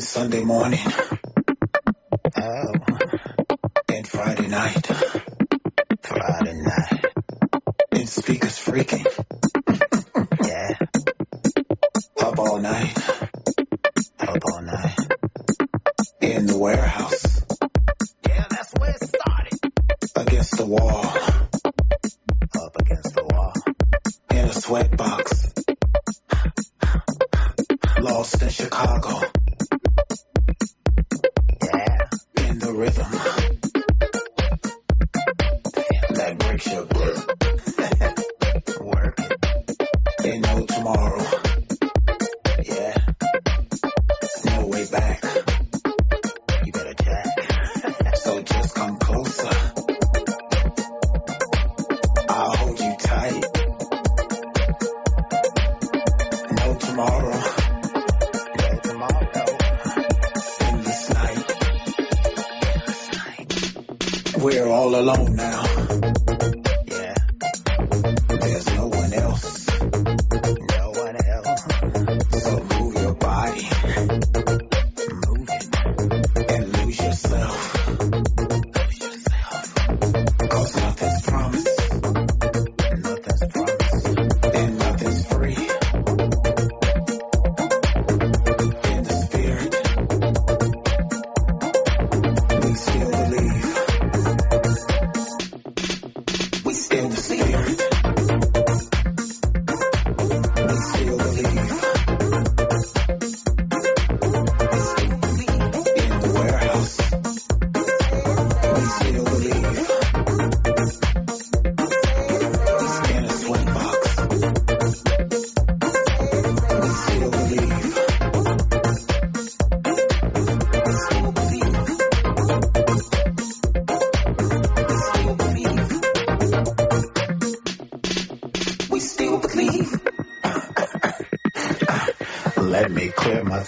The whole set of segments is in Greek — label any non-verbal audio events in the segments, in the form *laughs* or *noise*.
Sunday morning. *laughs* Oh. Friday night.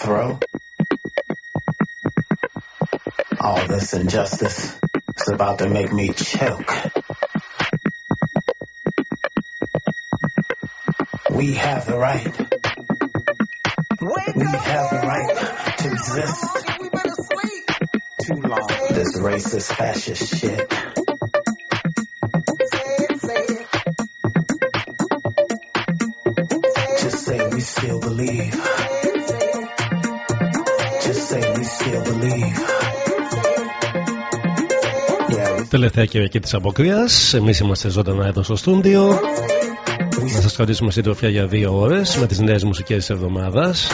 Throat. All this injustice is about to make me choke. We have the right. We have the right to exist. Too long. This racist fascist shit. Τελευταία Κυριακή τη Αποκρία. Εμείς είμαστε ζωντανά εδώ στο στούντιο. Θα σας κρατήσουμε συντροφιά για δύο ώρες με τις νέες μουσικές της εβδομάδας.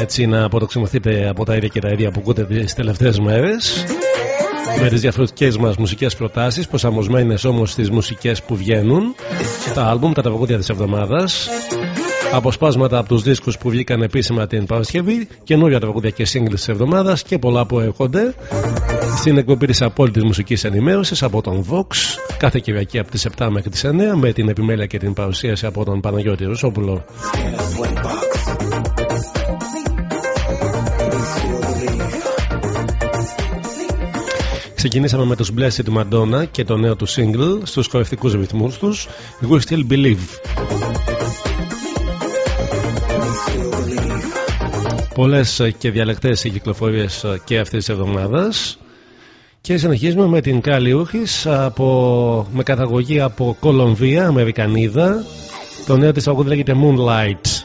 Έτσι να αποτοξιμωθείτε από τα ίδια και τα ίδια που ακούτε τις τελευταίες μέρες. Με τις διαφορετικές μας μουσικές προτάσεις, προσαρμοσμένες όμως στις μουσικές που βγαίνουν. Τα άλμπουμ, τα τραγούδια της εβδομάδας. Αποσπάσματα από τους δίσκους που βγήκαν επίσημα την Παρασκευή. Καινούργια τραγούδια και σύγκληση της εβδομάδας και πολλά που έρχονται στην εκπομπή της απόλυτης μουσικής ενημέρωσης από τον Vox κάθε Κυριακή από τις 7 μέχρι τις 9 με την επιμέλεια και την παρουσίαση από τον Παναγιώτη Ρουσόπουλο. in a sweat box. We still believe. Ξεκινήσαμε με τους Blessed Madonna και το νέο του single στους κορευτικούς ρυθμούς τους We Still Believe. Πολλές και διαλεκτές οι κυκλοφορίες και αυτής της εβδομάδας και συνεχίζουμε με την Κάλλη Ούχης από, με καταγωγή από Κολομβία, Αμερικανίδα. Το νέο της τραγούδι λέγεται Moonlight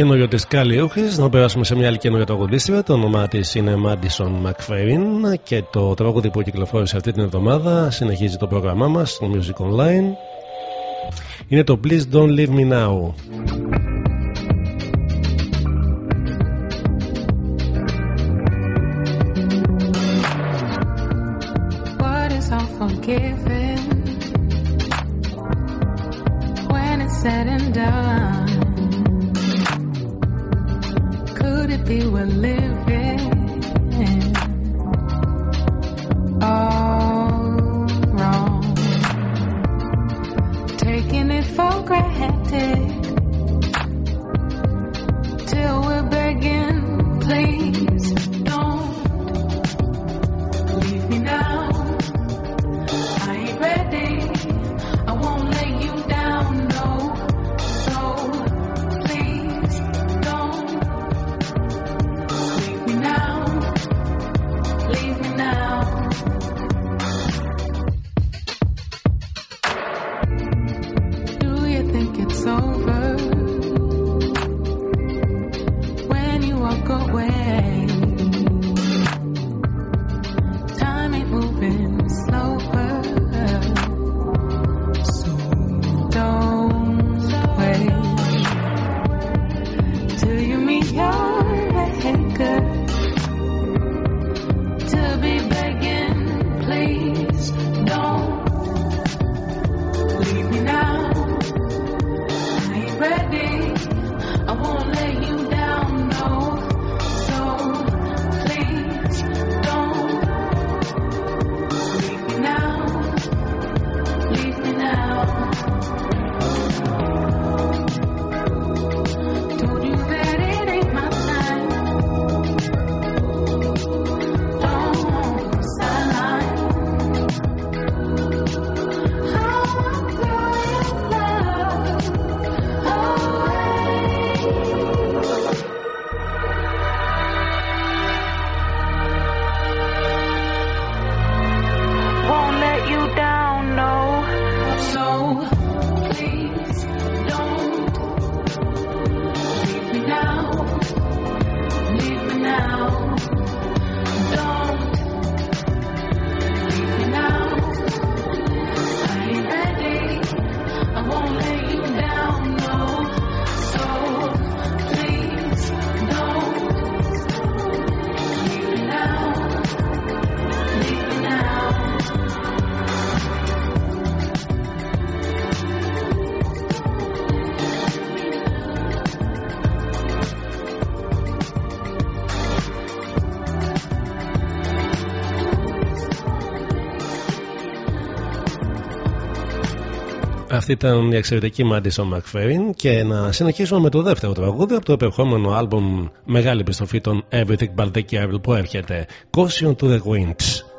καινούριο της Καλλιούχη. Να περάσουμε σε μια άλλη καινούργια τραγουδίστρια. Το όνομά της είναι Madison McFerrin και το τραγούδι που κυκλοφόρησε αυτή την εβδομάδα συνεχίζει το πρόγραμμά μας στο Music Online. Είναι το Please Don't Leave Me Now. you were living. Αυτή ήταν η εξαιρετική Madison McFerrin και να συνεχίσουμε με το δεύτερο τραγούδι από το επερχόμενο άλμπομ μεγάλη επιστροφή των Everything But The Carol που έρχεται Caution to the Winds.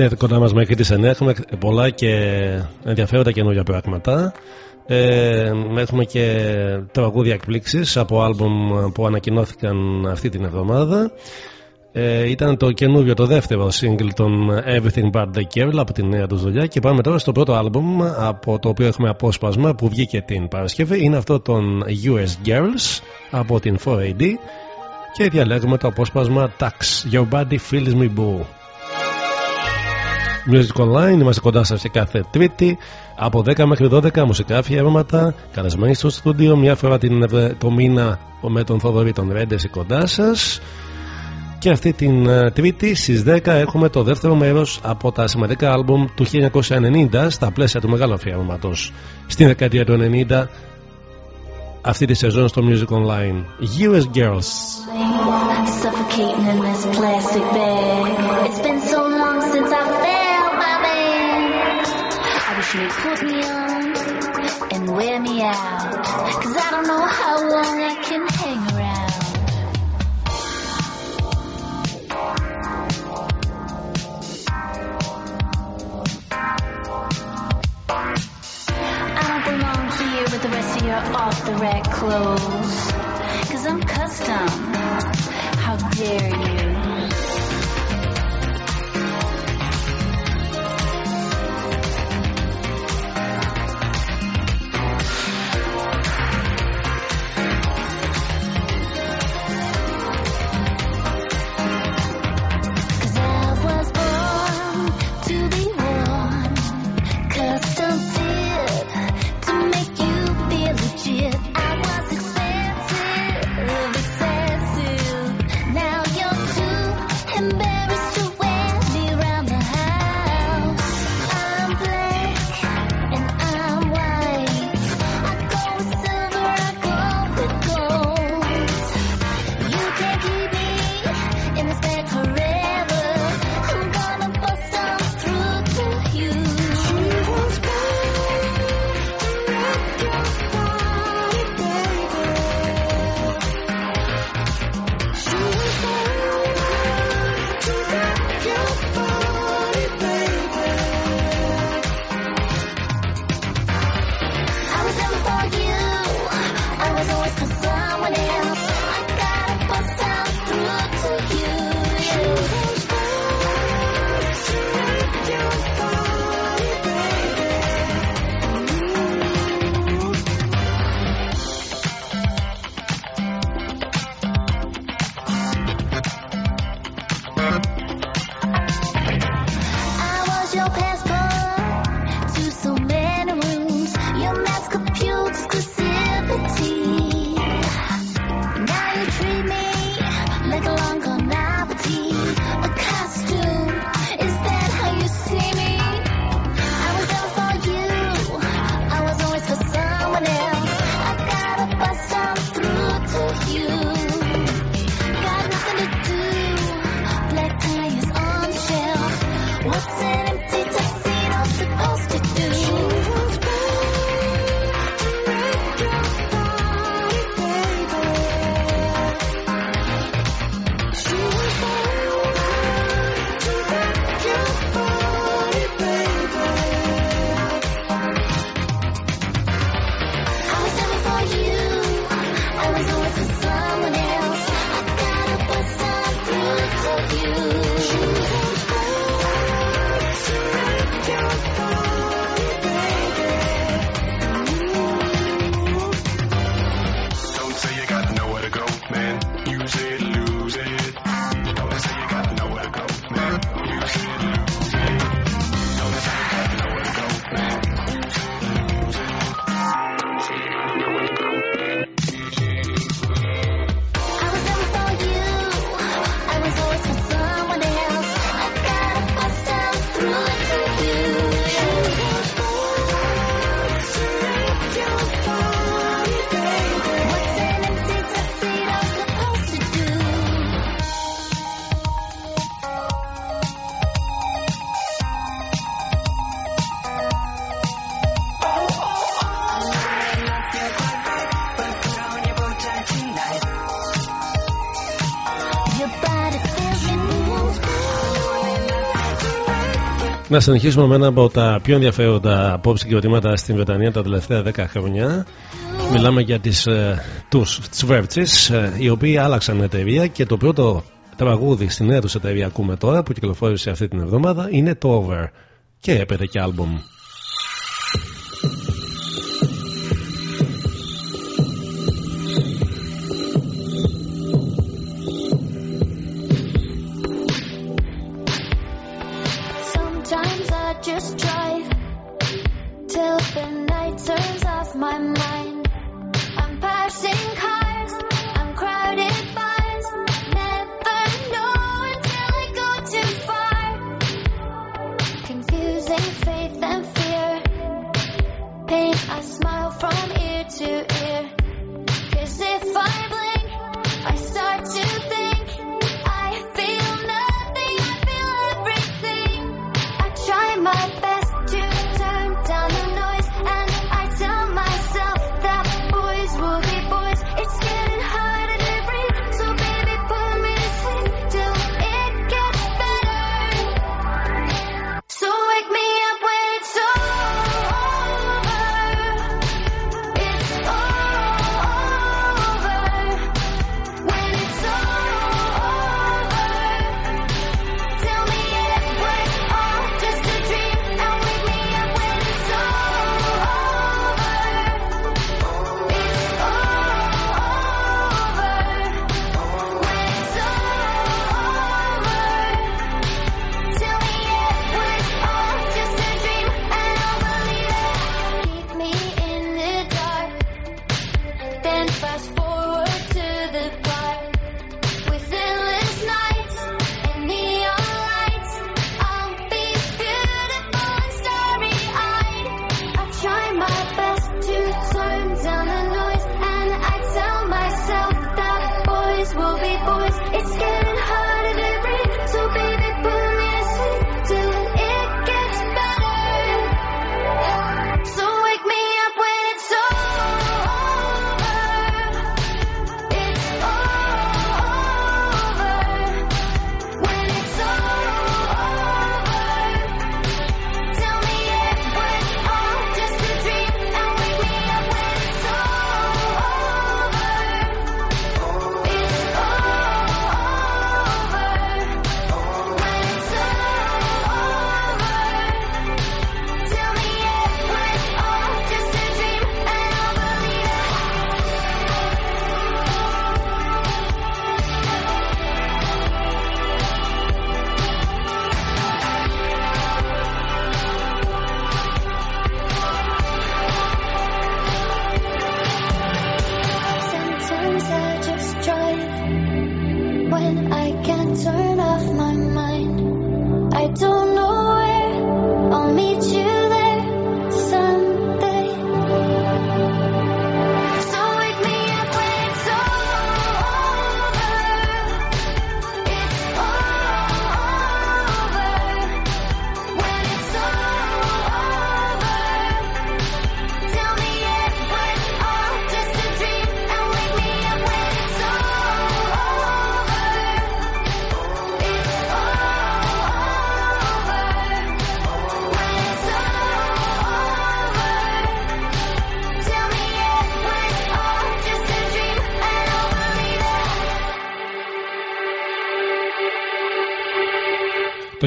Μείνετε κοντά μας μέχρι τις 9. Έχουμε πολλά και ενδιαφέροντα καινούργια πράγματα. Ε, έχουμε και τραγούδια εκπλήξεις από άλμπουμ που ανακοινώθηκαν αυτή την εβδομάδα. Ε, ήταν το καινούριο, το δεύτερο single των Everything But The Girl από την νέα τους δουλειά και πάμε τώρα στο πρώτο άλμπουμ από το οποίο έχουμε απόσπασμα που βγήκε την Παρασκευή είναι αυτό των US Girls από την 4AD και διαλέγουμε το απόσπασμα Tax Your Body Feels Me Boo Music Online. Είμαστε κοντά σας σε κάθε Τρίτη από 10 μέχρι 12 μουσικά αφιέρωματα. Καλεσμένοι στο στούντιο μια φορά την, το μήνα με τον Θοδωρή των Ρέντε κοντά σας. Και αυτή την uh, Τρίτη στις 10 έχουμε το δεύτερο μέρος από τα σημαντικά άλμπουμ του 1990 στα πλαίσια του μεγάλου αφιέρωματος στην δεκαετία του 90 αυτή τη σεζόν στο Music Online. US Girls. Suffocating in this plastic bag. Wear me out. Cause I don't know how long I can hang around. I don't belong here with the rest of your off the rack clothes. Cause I'm custom. How dare you? Να συνεχίσουμε με ένα από τα πιο ενδιαφέροντα απόψη συγκροτήματα στην Βρετανία τα τελευταία 10 χρόνια. Μιλάμε για τις, ε, τους Τσβέρτσις, ε, οι οποίοι άλλαξαν εταιρεία και το πρώτο τραγούδι στη νέα τους εταιρεία ακούμε τώρα που κυκλοφόρησε αυτή την εβδομάδα είναι το Over και έπαιρνε και άλμπομ.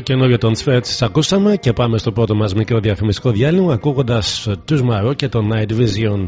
Καινούριο των Σφέτς ακούσαμε και πάμε στο πρώτο μας μικρό διαφημιστικό διάλειμμα ακούγοντας τους Μαρό και το Night Vision.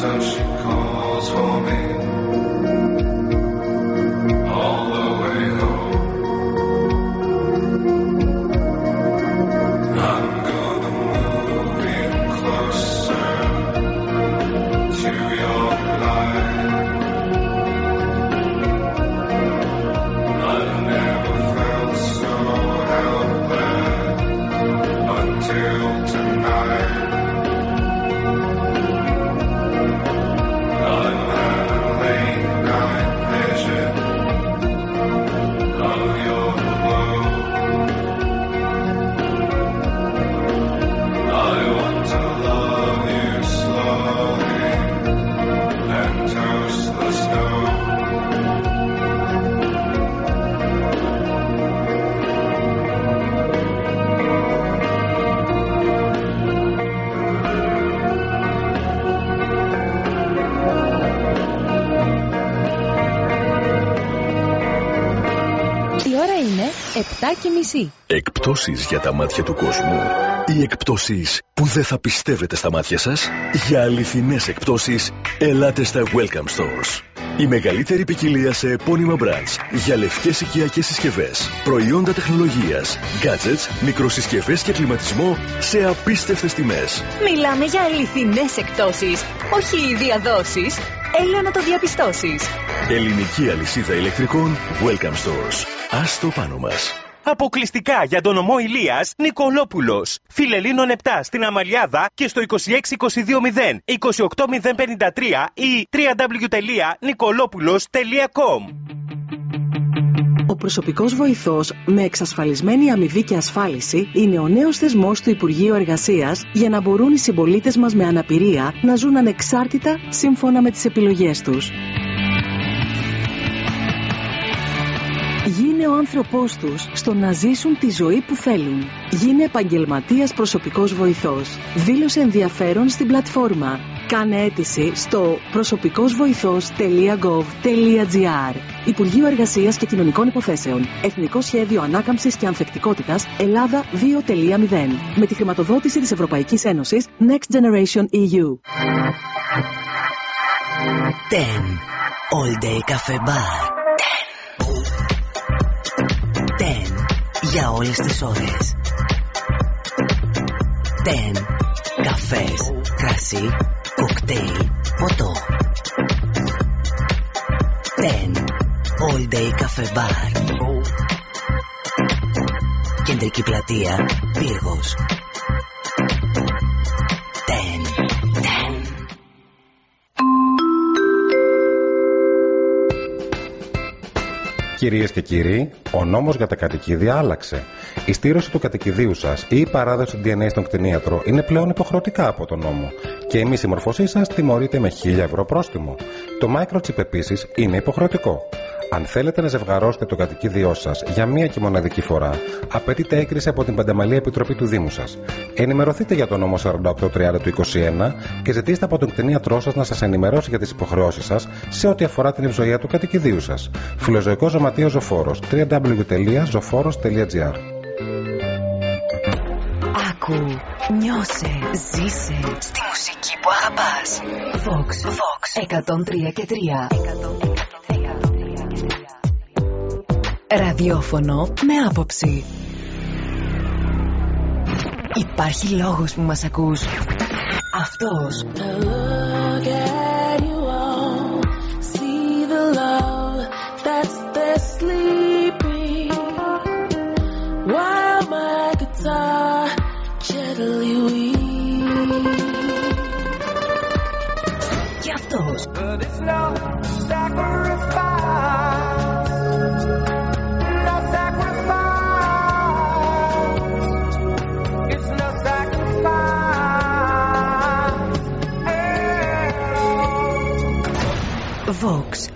so she calls for me. 7 Εκπτώσεις για τα μάτια του κόσμου. Οι εκπτώσεις που δεν θα πιστεύετε στα μάτια σας. Για αληθινές εκπτώσεις, ελάτε στα Welcome Stores. Η μεγαλύτερη ποικιλία σε επώνυμα brands για λευκές οικιακές συσκευές, προϊόντα τεχνολογίας, gadgets, μικροσυσκευές και κλιματισμό σε απίστευτες τιμές. Μιλάμε για αληθινές εκπτώσεις, όχι διαδόσεις. Έλα να το διαπιστώσεις. Ελληνική αλυσίδα ηλεκτρικών Welcome Stores. Ας το πάνω μας. Αποκλειστικά για τον ομό Ηλίας Νικολόπουλος. Φιλελίνων 7 στην Αμαλιάδα και στο 26220 28053 ή www.nicolopoulos.com Ο προσωπικός βοηθός με εξασφαλισμένη αμοιβή και ασφάλιση είναι ο νέος θεσμός του Υπουργείου Εργασίας για να μπορούν οι συμπολίτες μας με αναπηρία να ζουν ανεξάρτητα σύμφωνα με τις επιλογές τους. Γίνε ο άνθρωπός τους στο να ζήσουν τη ζωή που θέλουν. Γίνε επαγγελματίας προσωπικός βοηθός. Δήλωσε ενδιαφέρον στην πλατφόρμα. Κάνε αίτηση στο προσωπικόςβοηθός.gov.gr Υπουργείο Εργασίας και Κοινωνικών Υποθέσεων. Εθνικό Σχέδιο Ανάκαμψης και Ανθεκτικότητας Ελλάδα 2.0. Με τη χρηματοδότηση της Ευρωπαϊκής Ένωσης Next Generation EU. 10. All Day Cafe Bar. Για όλες τις ώρες. 10. Καφές, κρασί, κοκτέιλ, ποτό. 10. All Day Cafe Bar. Κεντρική πλατεία, Πύργος. Κυρίες και κύριοι, ο νόμος για τα κατοικίδια άλλαξε. Η στήρωση του κατοικιδίου σας ή η παράδοση του DNA στον κτηνίατρο είναι πλέον υποχρεωτικά από τον νόμο. Και η μη συμμορφωσή σας τιμωρείται με 1000 ευρώ πρόστιμο. Το microchip επίσης είναι υποχρεωτικό. Αν θέλετε να ζευγαρώσετε το κατοικίδιό σας για μία και μοναδική φορά, απαιτείται έγκριση από την Πανταμαλή Επιτροπή του Δήμου σας. Ενημερωθείτε για τον νόμο 4830 του 21 και ζητήστε από τον κτηνίατρό σας να σας ενημερώσει για τις υποχρεώσεις σας σε ό,τι αφορά την ευζοία του κατοικιδίου σας. Φιλοζωικός Ζωματείο Ζωφόρος www.zoforos.gr Άκου, νιώσε, ζήσε στη μουσική που αγαπάς. Vox, Vox 103 και 3. Ραδιόφωνο με άποψη. Υπάρχει λόγος που μας ακούς. Αυτός. Look at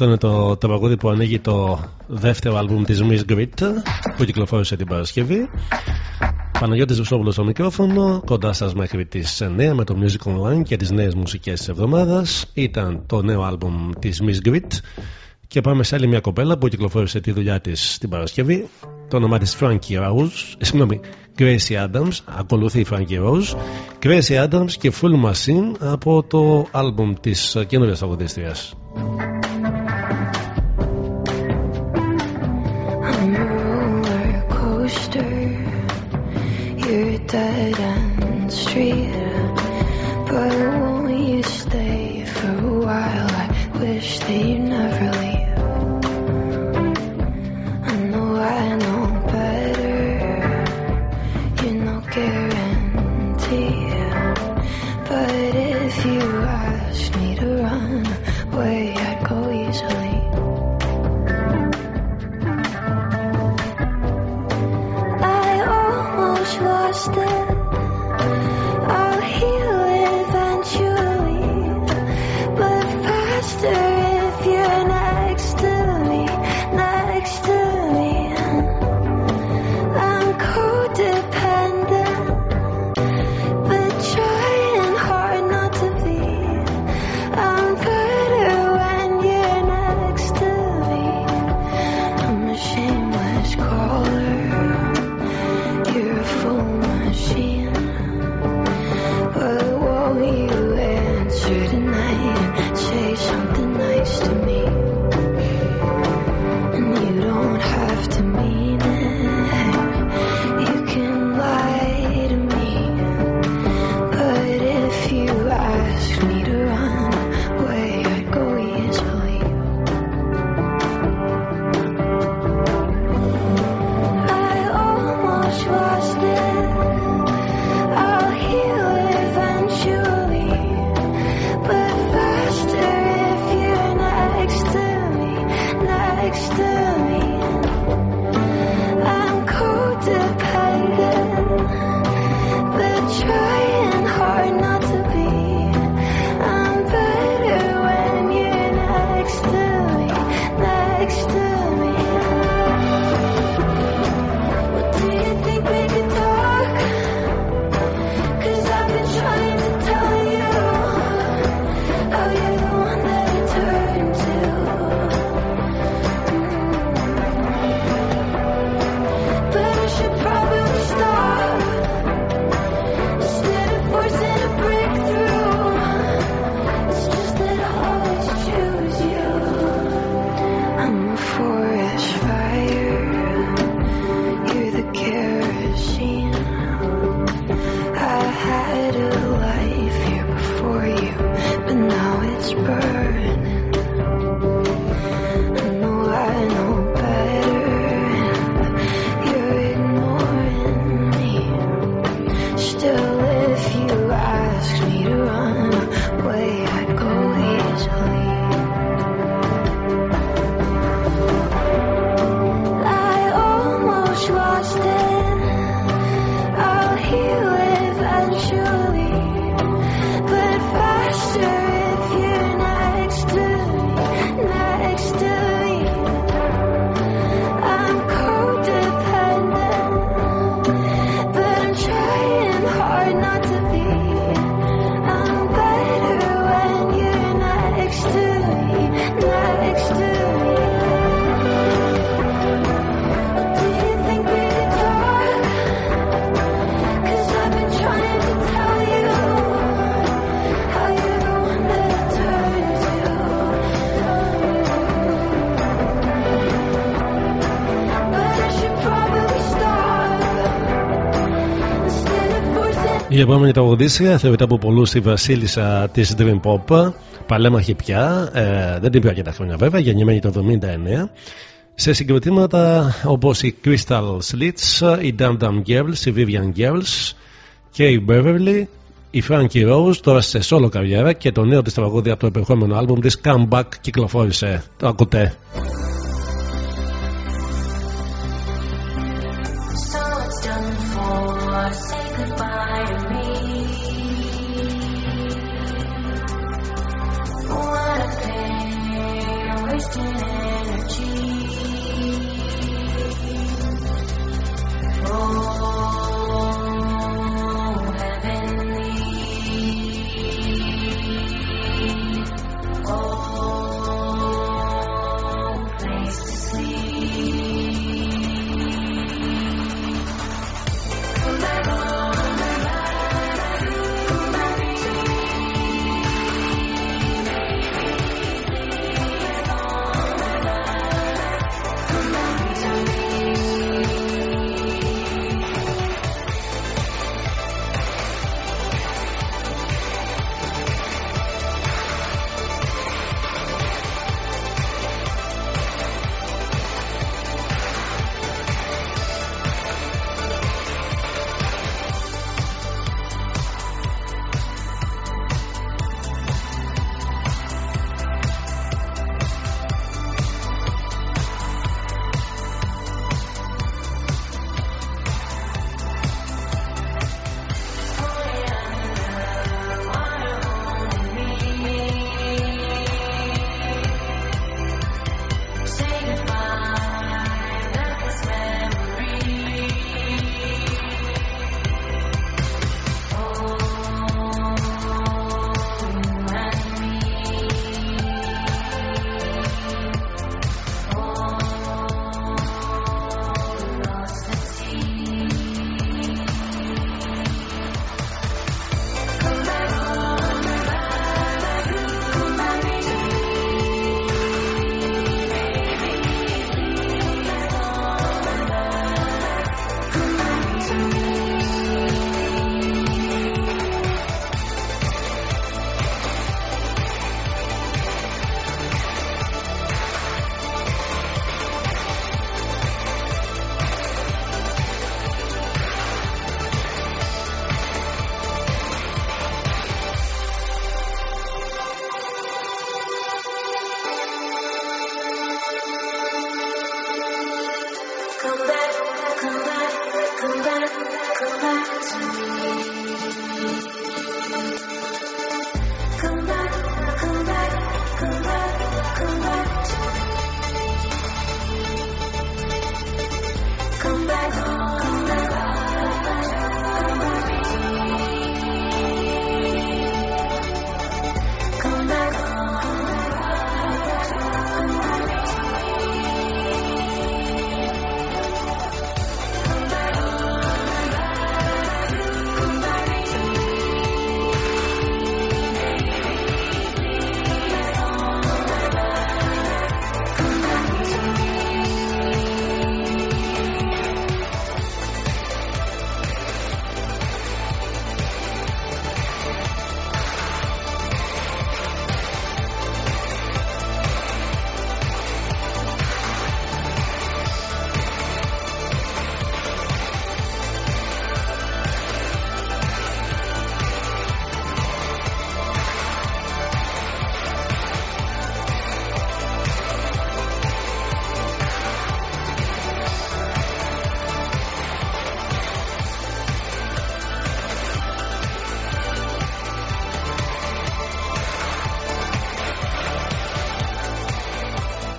Αυτό είναι το τραγούδι που ανοίγει το δεύτερο άλμπουμ της Miss Grit που κυκλοφόρησε την Παρασκευή. Παναγιώτης Βουσόπουλος στο μικρόφωνο, κοντά σας μέχρι τις 9 με το Music Online και τις νέες μουσικές της εβδομάδας. Ήταν το νέο άλμπουμ της Miss Grit και πάμε σε άλλη μια κοπέλα που κυκλοφόρησε τη δουλειά της την Παρασκευή. Το όνομά της Frankie Rose, ε, συγγνώμη, Gracie Adams, ακολουθεί η Frankie Rose. Gracie Adams και Full Machine από το άλμπουμ της καινούριας αγωδίστριας. Η επόμενη τραγουδίστρια θεωρείται από πολλούς τη βασίλισσα της Dream Pop. Παλέμαχη πια, ε, δεν την πει αρκετά χρόνια βέβαια, γεννημένη το 79. Σε συγκροτήματα όπως η Crystal Slits, η Dum Dum Girls, η Vivian Girls και η Beverly, η Frankie Rose τώρα σε solo καριέρα και το νέο της τραγούδι από το επερχόμενο άλμπουμ της Comeback κυκλοφόρησε. Το ακούτε.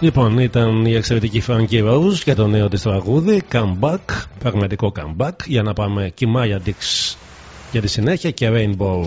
Λοιπόν, ήταν η εξαιρετική Frankie Rose και το νέο της τραγούδι Comeback, πραγματικό comeback για να πάμε Kimaya Dix για τη συνέχεια και Rainbow.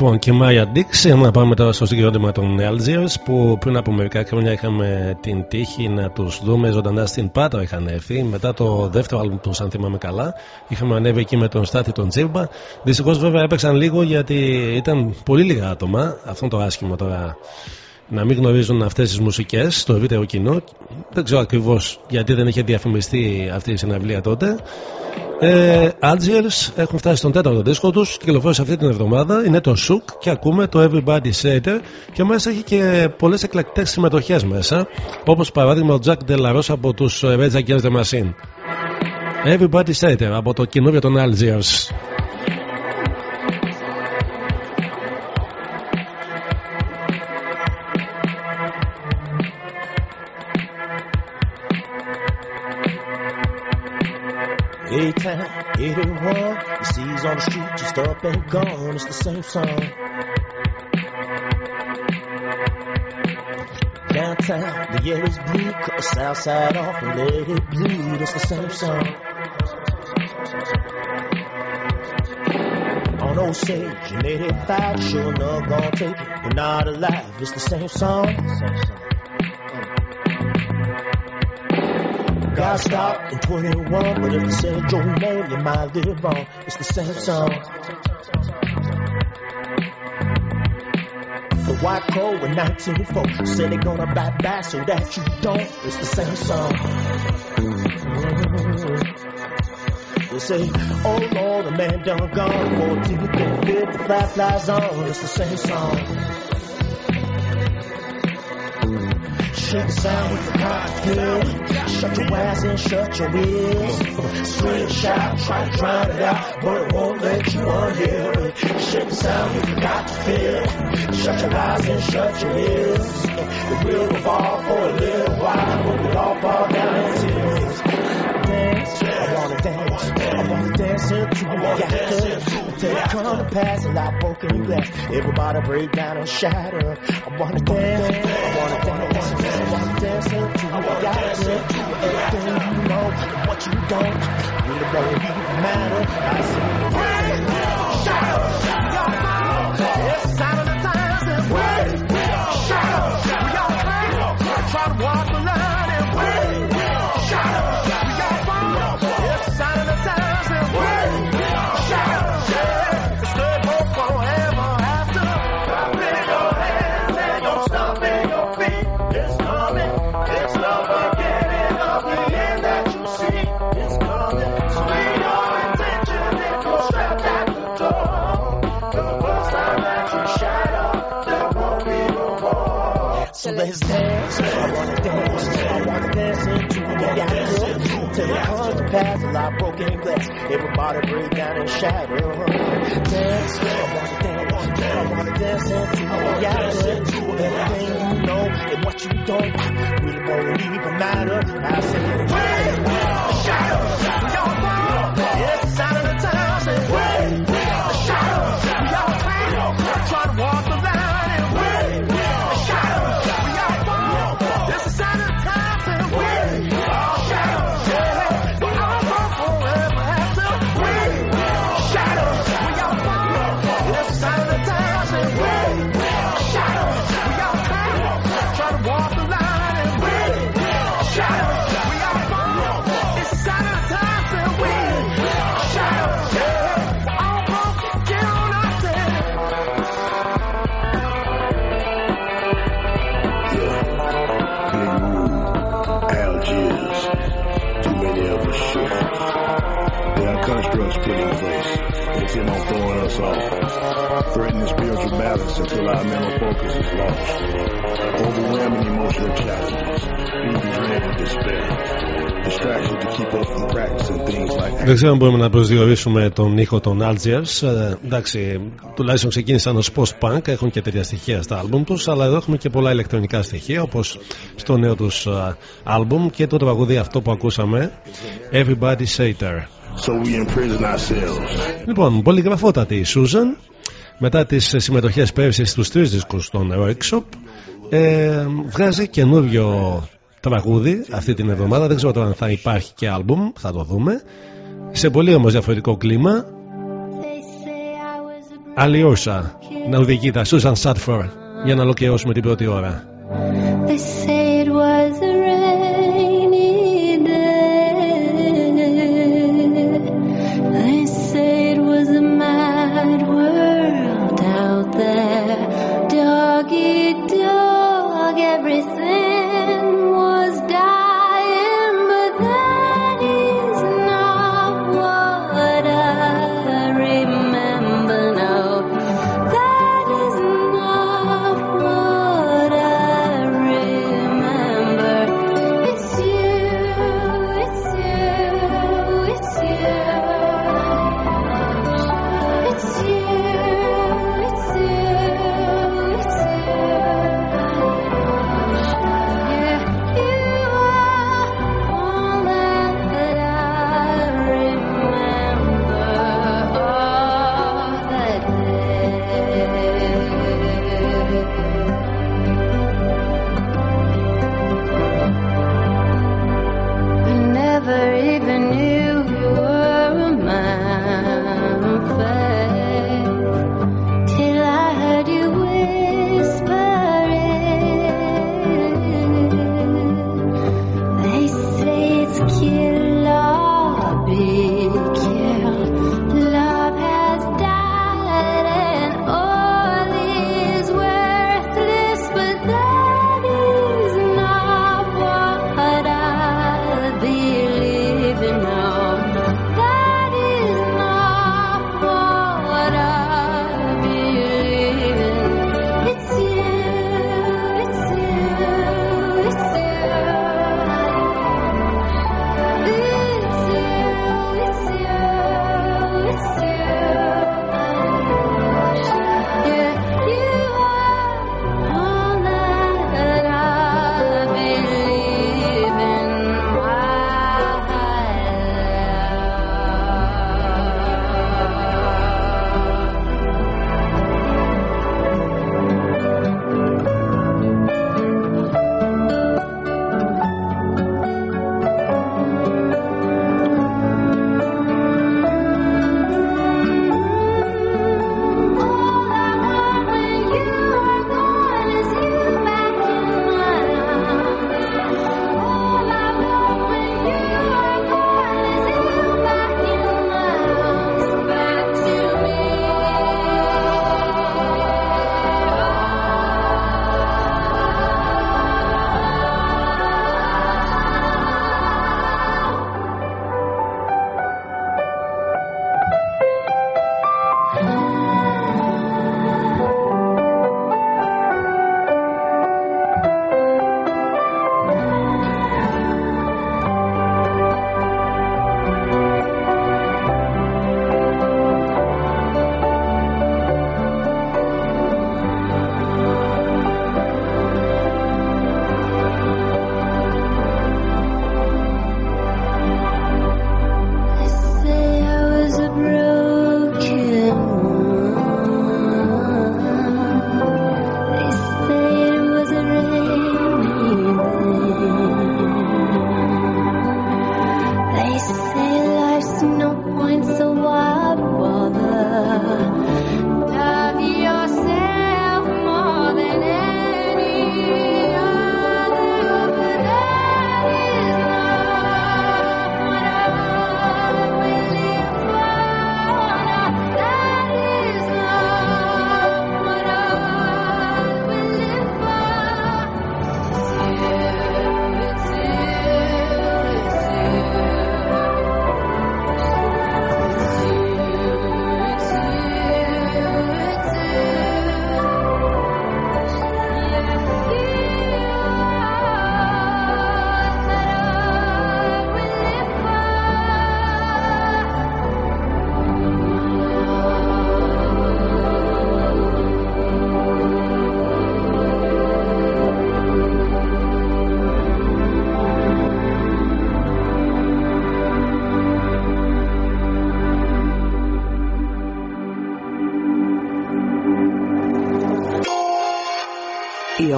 Λοιπόν, και Μάρια Ντίξ, να πάμε τώρα στο συγκρότημα των Algiers που πριν από μερικά χρόνια είχαμε την τύχη να τους δούμε ζωντανά στην Πάτρα. Είχαν έρθει μετά το δεύτερο άλμπουμ τους, αν θυμάμαι καλά. Είχαμε ανέβει εκεί με τον Στάθη τον Τζίμπα. Δυστυχώς βέβαια έπαιξαν λίγο γιατί ήταν πολύ λίγα άτομα. Αυτό το άσχημο τώρα να μην γνωρίζουν αυτές τις μουσικές στο ευρύτερο κοινό. Δεν ξέρω ακριβώς γιατί δεν είχε διαφημιστεί αυτή η συναυλία τότε. Ε, Algiers έχουν φτάσει στον τέταρτο δίσκο τους. Κυκλοφόρησε αυτή την εβδομάδα. Είναι το Souk και ακούμε το Everybody Sater. Και μέσα έχει και πολλές εκλεκτές συμμετοχές μέσα. Όπως παράδειγμα ο Jack Delaros από τους Rage Against the Machine. Everybody Sater από το καινούριο των Algiers. Daytime, 81. The seas on the street just up and gone. It's the same song. Downtown, the yellow's blue. Cut the south side off and let it bleed. It's the same song. On Osage in 85, sure enough, gonna take it. We're not alive. It's the same song. Got stopped in 21, but if you said your name, you might live on. It's the same song. The white crow in 1904 said they're gonna bye bye so that you don't. It's the same song. They say, oh Lord, the man done gone. 14 can fit the fly flies on. It's the same song. Shake the sound with the cocktail. Shut your ass and shut your ears. Scream, shout, try to drown it out, but it won't let you unhear it. Shake the sound with the got to feel. Shut your eyes and shut your ears. It will revolve for a little while, but we all fall down in tears. Dance, I wanna dance, I wanna dance until we got to. Until it come to pass, a lot broken glass. Everybody break down and shatter. I wanna dance, I wanna wanna dance into it. I wanna. Everything you know, what you don't it don't even matter. I see. Bring down shadows. Yes, I. Till it comes to pass, a lot broken glass. Everybody break down and shatter. Dance. I wanna dance. I wanna dance into the got Everything you know and what you don't really won't even matter. I say, wait, shadow, on throwing us off, threatening spiritual balance until our mental focus is lost. Overwhelming emotional challenges, even dread and despair. Distractions to keep us from practicing things like Δεν ξέρω αν μπορούμε να προσδιορίσουμε τον ήχο των Algiers. Ε, εντάξει, τουλάχιστον ξεκίνησαν ως post-punk, έχουν και τέτοια στοιχεία στα άλμπουμ τους, αλλά εδώ έχουμε και πολλά ηλεκτρονικά στοιχεία, όπως στο νέο τους ε, άλμπουμ και το τραγούδι αυτό που ακούσαμε, Everybody Sater. So we imprison ourselves. Λοιπόν, πολυγραφότατη η Susan, μετά τις συμμετοχές πέρυσι στους τρεις δίσκους στον Workshop, ε, βγάζει καινούριο τραγούδι αυτή την εβδομάδα. Δεν ξέρω τώρα αν θα υπάρχει και άλμπουμ, θα το δούμε. Σε πολύ όμως διαφορετικό κλίμα. Αλιούσα να οδηγεί τα Susan Σάτφορ για να ολοκληρώσουμε την πρώτη ώρα. They say it was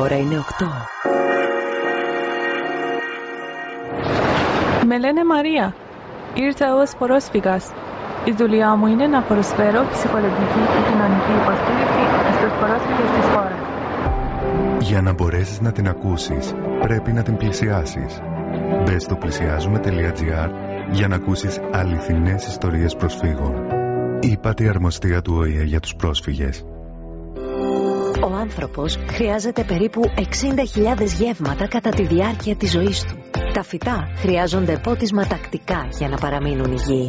ώρα είναι 8. Με λένε Μαρία. Ήρθα ως πρόσφυγας. Η δουλειά μου είναι να προσφέρω ψυχολογική και κοινωνική υποστήριξη στους πρόσφυγες της χώρας. Για να μπορέσεις να την ακούσεις, πρέπει να την πλησιάσεις. Μπες στο πλησιάζουμε.gr για να ακούσεις αληθινές ιστορίες προσφύγων. Είπατε η αρμοστία του ΟΗΕ για τους πρόσφυγες. Ο άνθρωπος χρειάζεται περίπου 60.000 γεύματα κατά τη διάρκεια της ζωής του. Τα φυτά χρειάζονται πότισμα τακτικά για να παραμείνουν υγιεί.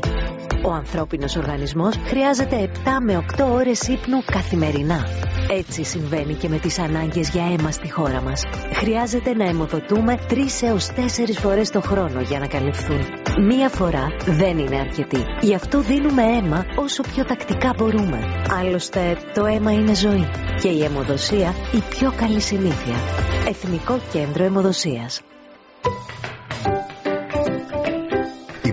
Ο ανθρώπινος οργανισμός χρειάζεται 7 με 8 ώρες ύπνου καθημερινά. Έτσι συμβαίνει και με τις ανάγκες για αίμα στη χώρα μας. Χρειάζεται να αιμοδοτούμε 3 έως 4 φορές το χρόνο για να καλυφθούν. Μία φορά δεν είναι αρκετή. Γι' αυτό δίνουμε αίμα όσο πιο τακτικά μπορούμε. Άλλωστε το αίμα είναι ζωή και η αιμοδοσία η πιο καλή συνήθεια. Εθνικό Κέντρο Αιμοδοσίας.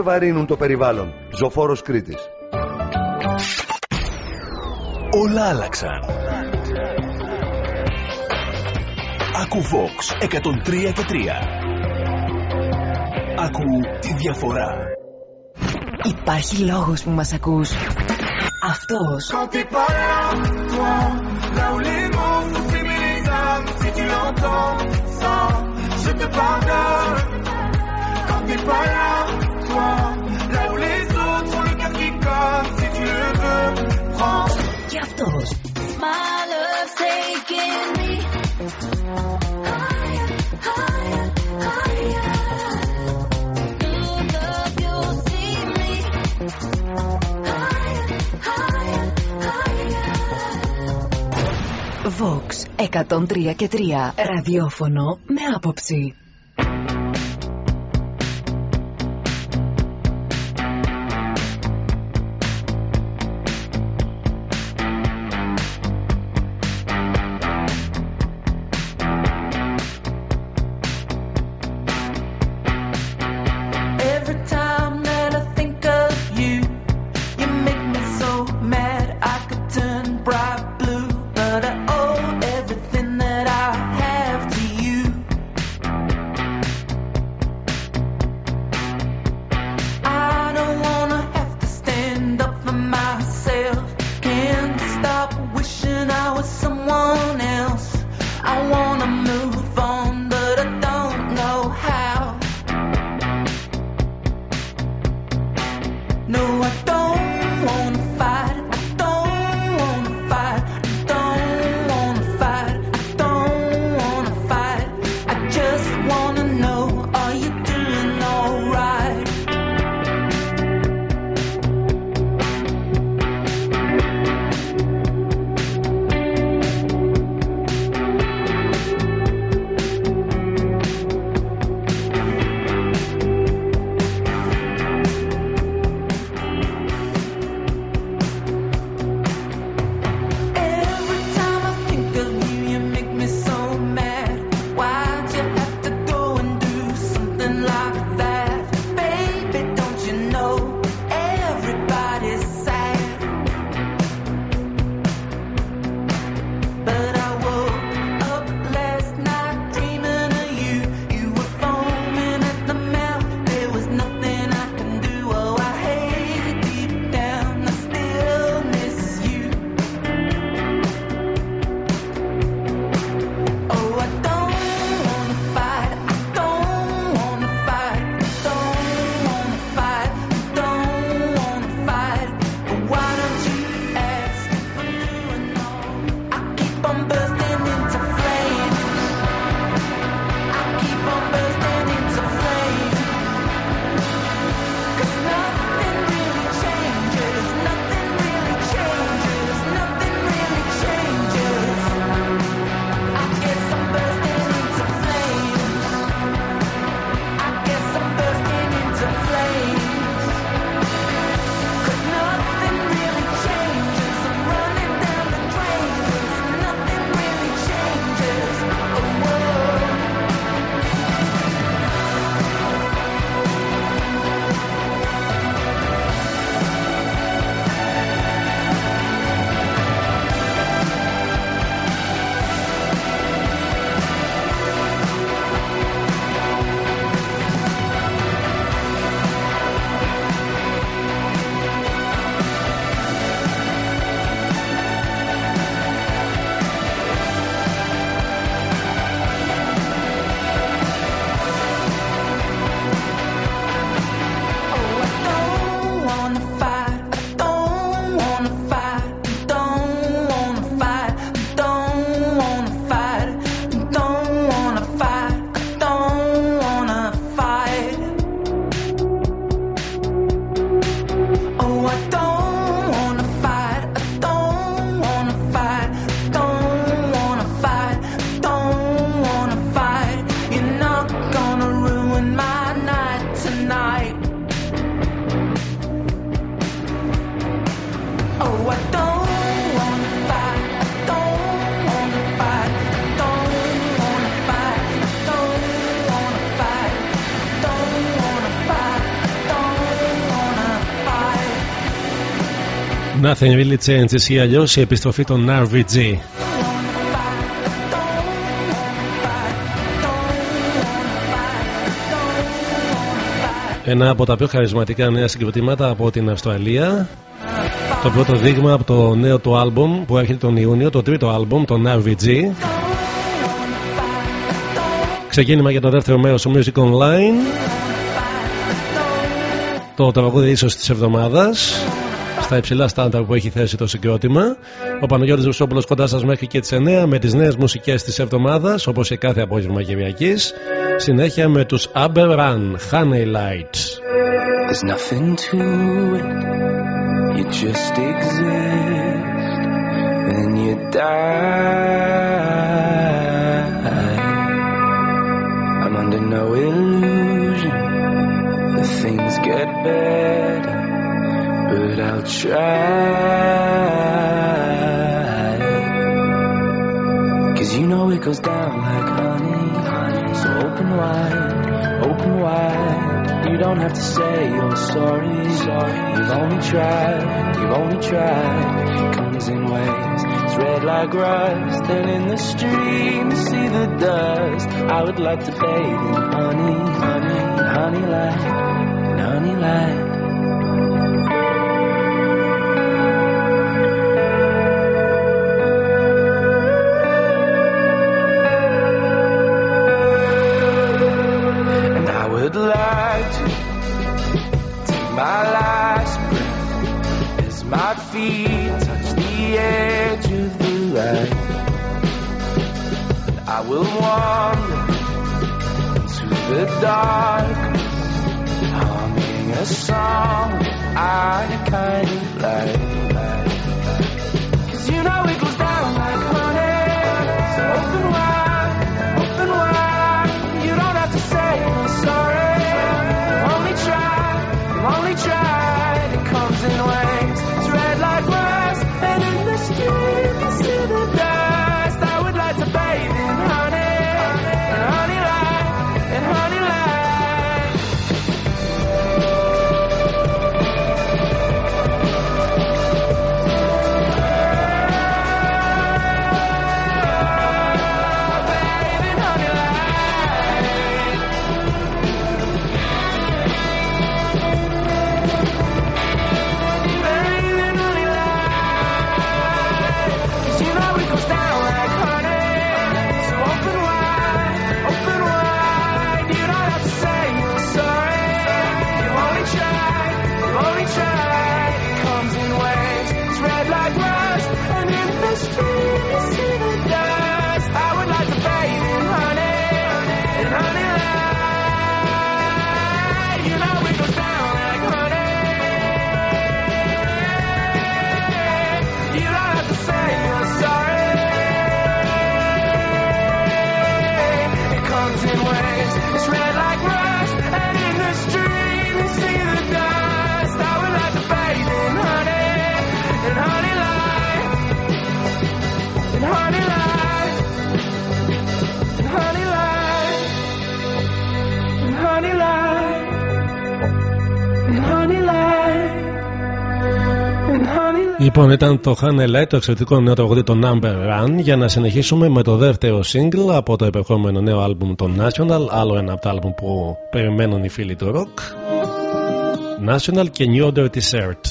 επιβαρύνουν το περιβάλλον. Ζωφόρος Κρήτης. Όλα άλλαξαν. Ακού Vox 103 και 3. Ακού τη διαφορά. Υπάρχει λόγος που μας ακούς. Αυτός. Quand t'es pas là, toi, là où les mots font s'aimer les âmes, si tu l'entends, ça, je te pardonne. Quand t'es pas là, prends. Και αυτός. My love's taking me higher, higher, higher. Look up, you'll see me higher, higher, higher. Vox 103 και 3. Ραδιόφωνο με άποψη. Nothing really changes ή αλλιώς η επιστροφή των RVG. Ένα από τα πιο χαρισματικά νέα συγκροτήματα από την Αυστραλία. Το πρώτο δείγμα από το νέο του άλμπομ που έρχεται τον Ιούνιο, το τρίτο άλμπομ, τον RVG. Ξεκίνημα για το δεύτερο μέρος του Music Online. Το τραγούδι ίσως της εβδομάδας στα υψηλά στάνταρ που έχει θέσει το συγκρότημα. Ο Παναγιώτης Βουσόπουλος κοντά σας μέχρι και τις 9 με τις νέες μουσικές της εβδομάδας όπως και κάθε απόγευμα Κυριακής. Συνέχεια με τους Amber Run, Honey Light. There's nothing to it. You just exist. Then you die. I'm under no illusion that things get better. Try. Cause you know it goes down like honey. honey. So open wide, open wide. You don't have to say you're sorry. sorry. You've only tried, you've only tried. It comes in waves, it's red like rust. And in the stream, see the dust. I would like to bathe in honey, honey, honey light, honey light. Would like to take my last breath as my feet touch the edge of the light. I will wander into the dark, humming a song I kind of like. Λοιπόν, ήταν το Honey Light, το εξαιρετικό νέο τραγουδί το Number Run. Για να συνεχίσουμε με το δεύτερο single από το επερχόμενο νέο άλμπουμ το National. Άλλο ένα από τα άλμπουμ που περιμένουν οι φίλοι του rock. National και New Order T-shirt.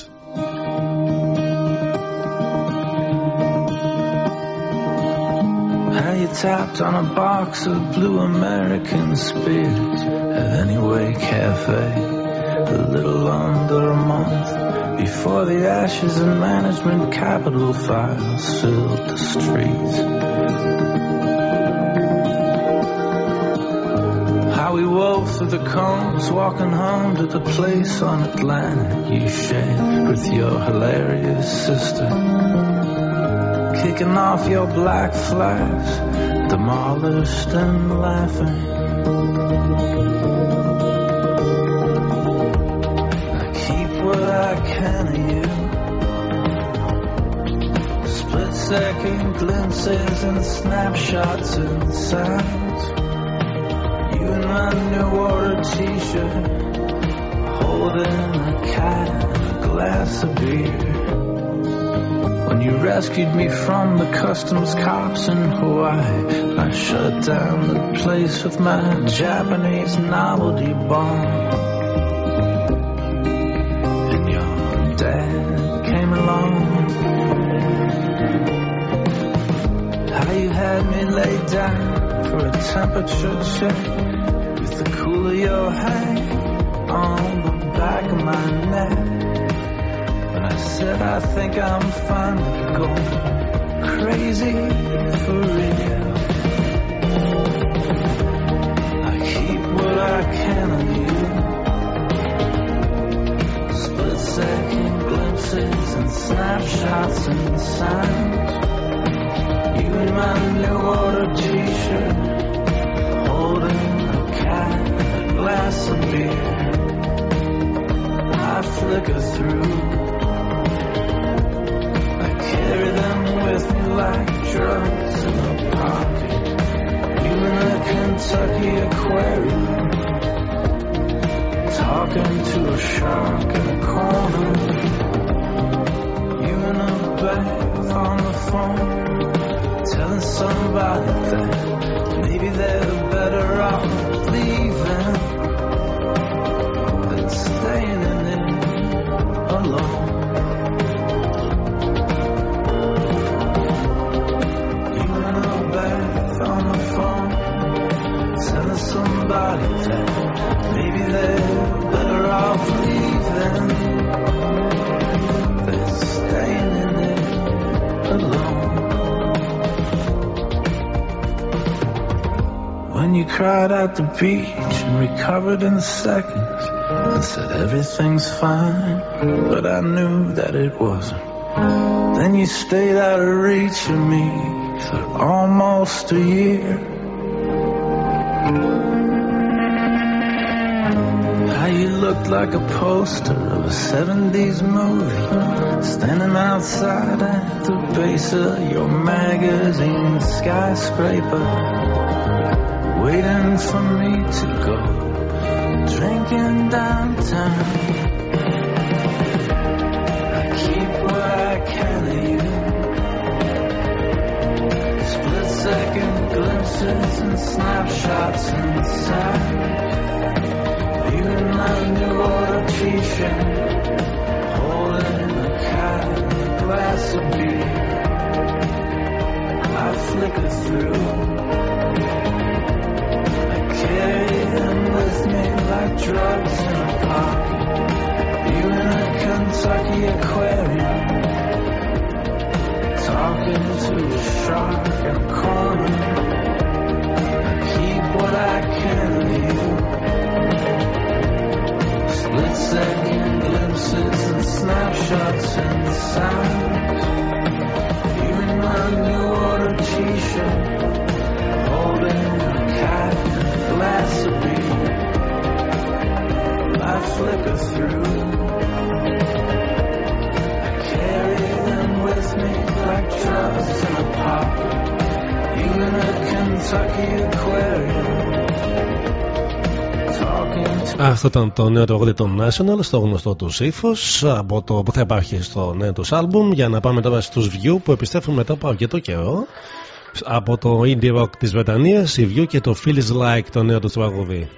How you tapped on a box of blue American spirits at Anyway Cafe; A little under a month before the ashes and management capital files filled the streets. How we wove through the combs, walking home to the place on Atlantic you shared with your hilarious sister kicking off your black flags, demolished and laughing. Second glimpses and snapshots and sounds. You in my new order t-shirt, holding a cat and a glass of beer. When you rescued me from the customs cops in Hawaii, I shut down the place with my Japanese novelty bomb. For a temperature check with the cool of your hand on the back of my neck. When I said I think I'm finally going crazy for real. I keep what I can of you. Split second glimpses and snapshots and sounds. You I through. I carry them with me like drugs in a pocket. You in a Kentucky aquarium, talking to a shark in a at the beach and recovered in seconds and said everything's fine, but I knew that it wasn't. Then you stayed out of reach of me for almost a year. How you looked like a poster of a 70s movie, standing outside at the base of your magazine skyscraper, waiting for me to go drinking downtown. I keep what I can of you. Split second glimpses and snapshots and sounds. You in my new order t-shirt, holding a glass of beer. I flicker through. Me like drugs in a pocket. You in a Kentucky aquarium, talking to a shark in a corner. I keep what I can you. Split second glimpses and snapshots and sounds. You in my new order t-shirt, flicker through. I carry them with me like drugs in a pocket. You in a Kentucky aquarium. Talking to Αυτό ήταν το νέο τραγούδι των National στο γνωστό τους ύφος από το που θα υπάρχει στο νέο τους άλμπουμ. Για να πάμε τώρα στους View που επιστρέφουν μετά από αρκετό καιρό. Από το indie rock της Βρετανίας, η View και το Feels Like το νέο τους τραγούδι.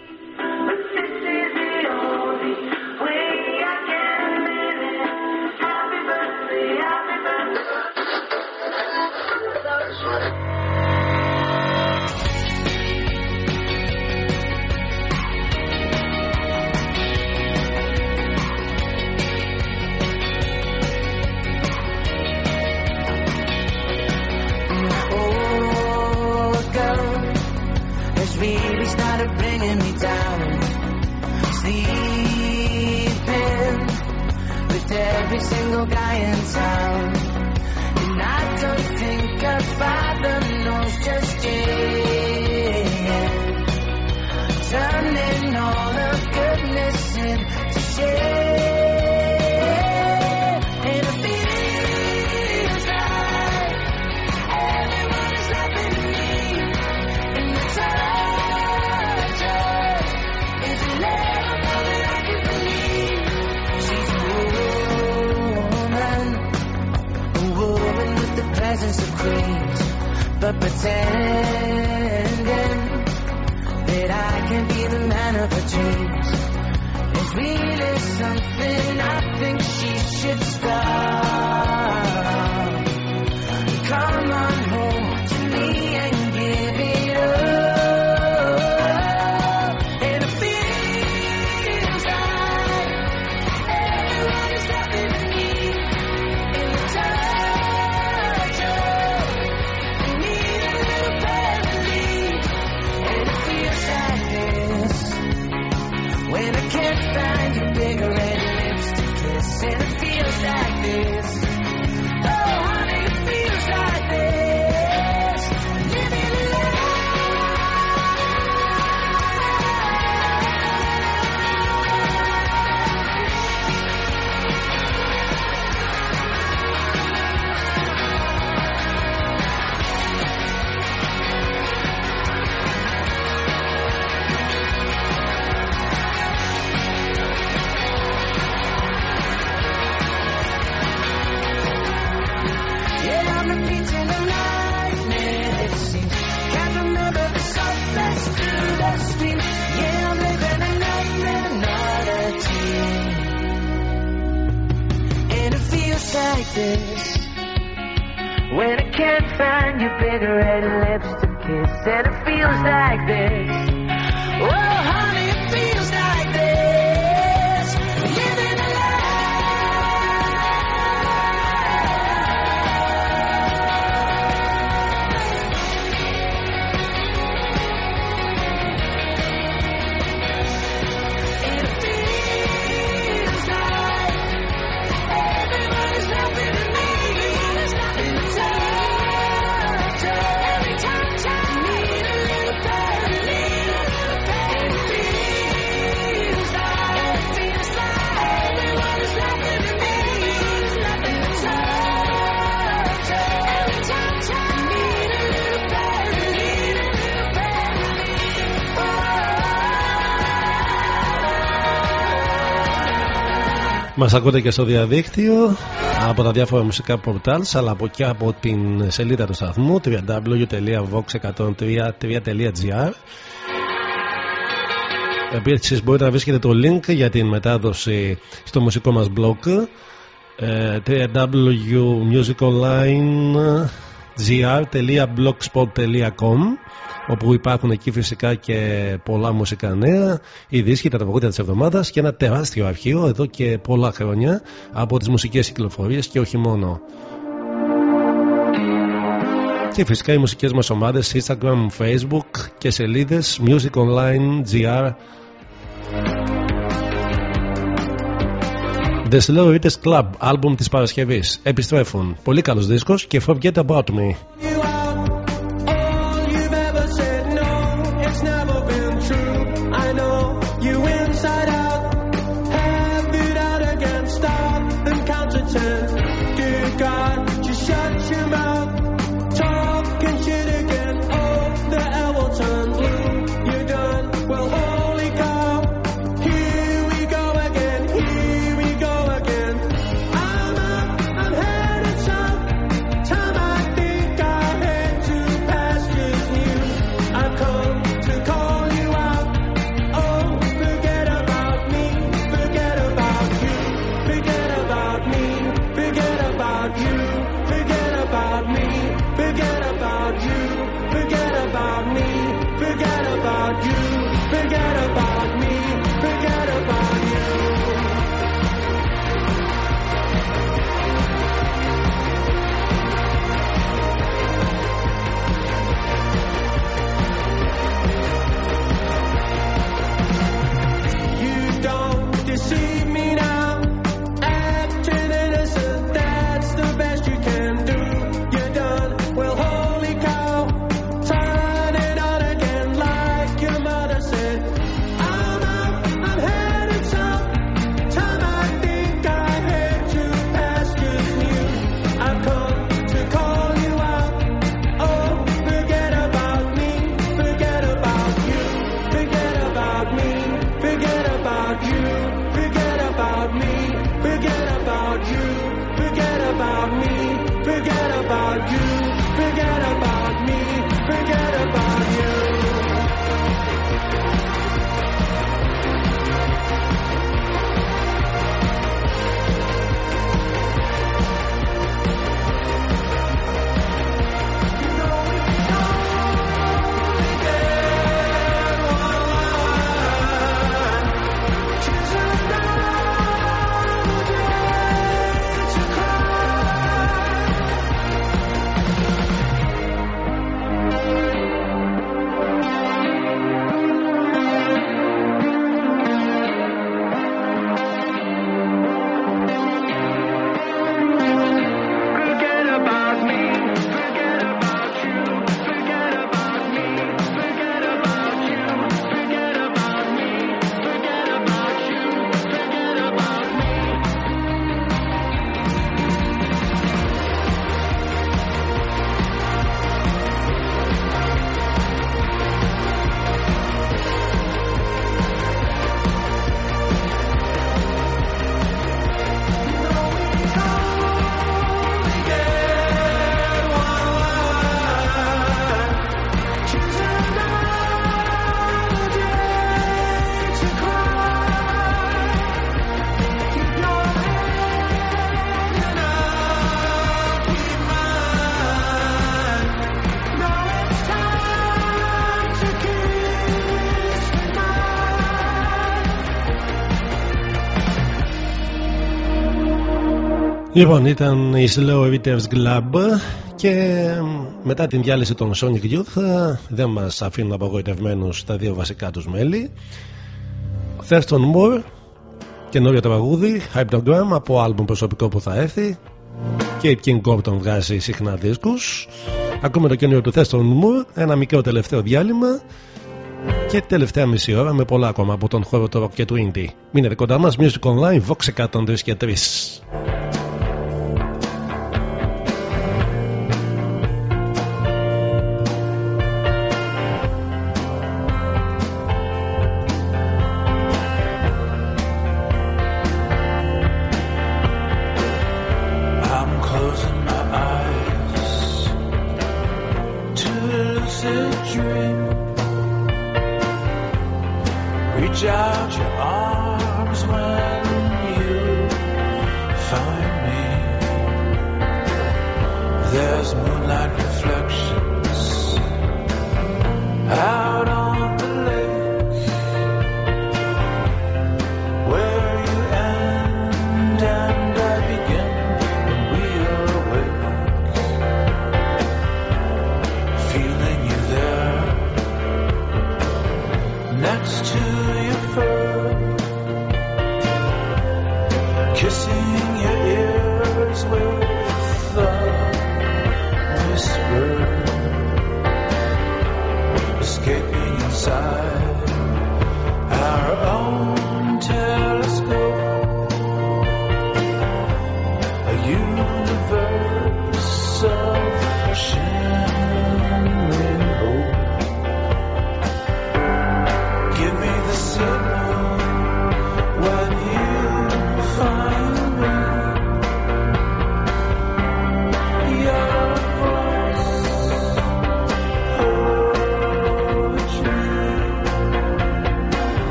Μας ακούτε και στο διαδίκτυο από τα διάφορα μουσικά πορτάλς αλλά από και από την σελίδα του σταθμού www.vox103.gr Επίσης μπορείτε να βρίσκετε το link για την μετάδοση στο μουσικό μας blog ε, www.musicalline.com gr.blogspot.com όπου υπάρχουν εκεί φυσικά και πολλά μουσικά νέα, οι δίσκοι, τα τραγούδια της εβδομάδας και ένα τεράστιο αρχείο εδώ και πολλά χρόνια από τις μουσικές κυκλοφορίες και όχι μόνο. Και φυσικά οι μουσικές μας ομάδες Instagram, Facebook και σελίδες Music The Slow Club, άλμπουμ της Παρασκευής. Επιστρέφουν. Πολύ καλός δίσκος και forget about me. Λοιπόν, ήταν η Slow Eaters Club και μετά την διάλυση των Sonic Youth δεν μας αφήνουν απογοητευμένους τα δύο βασικά τους μέλη. Thurston Moore, καινούριο τραγούδι, Hypnogram από άλμπουμ προσωπικό που θα έρθει. Kate King Gordon βγάζει συχνά δίσκους. Ακούμε το καινούριο του Thurston Moore, ένα μικρό τελευταίο διάλειμμα και τελευταία μισή ώρα με πολλά ακόμα από τον χώρο του rock και του indie. Μείνετε κοντά μας, Music Online, Vox 103 και 3. A dream.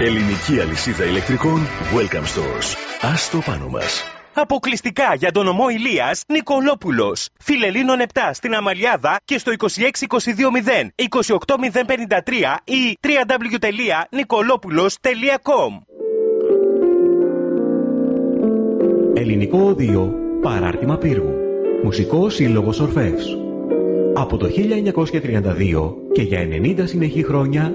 Ελληνική αλυσίδα ηλεκτρικών Welcome Stores. Ας το πάνω μας. Αποκλειστικά για τον ομό Ηλίας Νικολόπουλος. Φιλελίνων 7 στην Αμαλιάδα και στο 26220 28053 ή www.nicolopoulos.com Ελληνικό Οδείο Παράρτημα Πύργου Μουσικό Σύλλογο Ορφεύς Από το 1932 και για 90 συνεχή χρόνια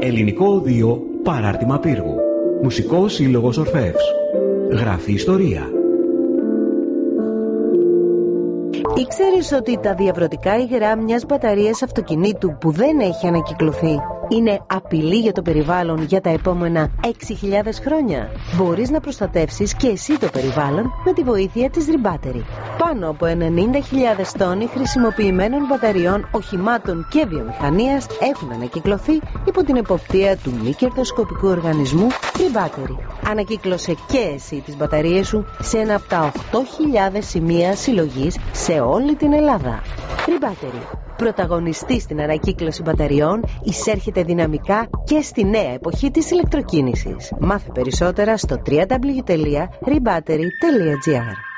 Ελληνικό Οδείο Παράρτημα Πύργου. Μουσικός Σύλλογος Ορφεύς. Γράφει ιστορία. Ήξερες ότι τα διαβρωτικά υγρά μιας μπαταρίας αυτοκινήτου που δεν έχει ανακυκλωθεί είναι απειλή για το περιβάλλον για τα επόμενα 6.000 χρόνια; Μπορείς να προστατεύσεις και εσύ το περιβάλλον με τη βοήθεια της Rebattery. Πάνω από 90.000 τόνοι χρησιμοποιημένων μπαταριών, οχημάτων και βιομηχανίας έχουν ανακυκλωθεί υπό την εποπτεία του μη κερδοσκοπικού οργανισμού Rebattery. Ανακύκλωσε και εσύ τις μπαταρίες σου σε ένα από τα 8.000 σημεία συλλογής σε όλη την Ελλάδα. Rebattery. Πρωταγωνιστή στην ανακύκλωση μπαταριών, εισέρχεται δυναμικά και στη νέα εποχή της ηλεκτροκίνησης. Μάθε περισσότερα στο www.rebattery.gr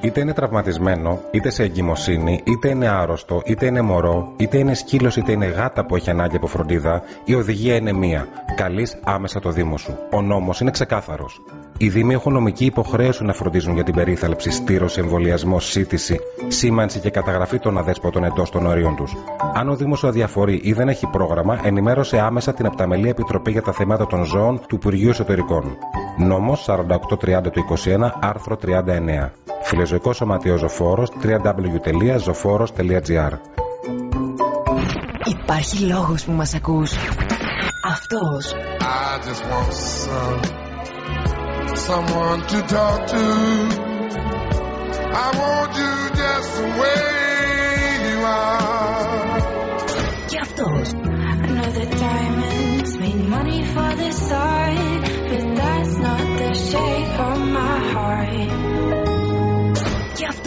Είτε είναι τραυματισμένο, είτε σε εγκυμοσύνη, είτε είναι άρρωστο, είτε είναι μωρό, είτε είναι σκύλος, είτε είναι γάτα που έχει ανάγκη από φροντίδα, η οδηγία είναι μία. Καλείς άμεσα το Δήμο σου. Ο νόμος είναι ξεκάθαρος. Οι Δήμοι έχουν νομική υποχρέωση να φροντίζουν για την περίθαλψη, στήρωση, εμβολιασμό, σύντηση, σήμανση και καταγραφή των αδέσποτων εντός των όριων τους. Αν ο Δήμος σου αδιαφορεί ή δεν έχει πρόγραμμα, ενημέρωσε άμεσα την Απταμελή Επιτροπή για τα Θέματα των Ζώων του Υπουργείου Εσωτερικών. Νόμος 4830 του 21, άρθρο 39. Φιλεζωικό Σωματείο Ζωφόρος www.zoforos.gr Υπάρχει λόγος που μας ακούς. Αυτός. I just want some, someone to talk to. I want you just the way you are. Gift Another diamonds made money for the side, but that's not the shape of my heart. Gift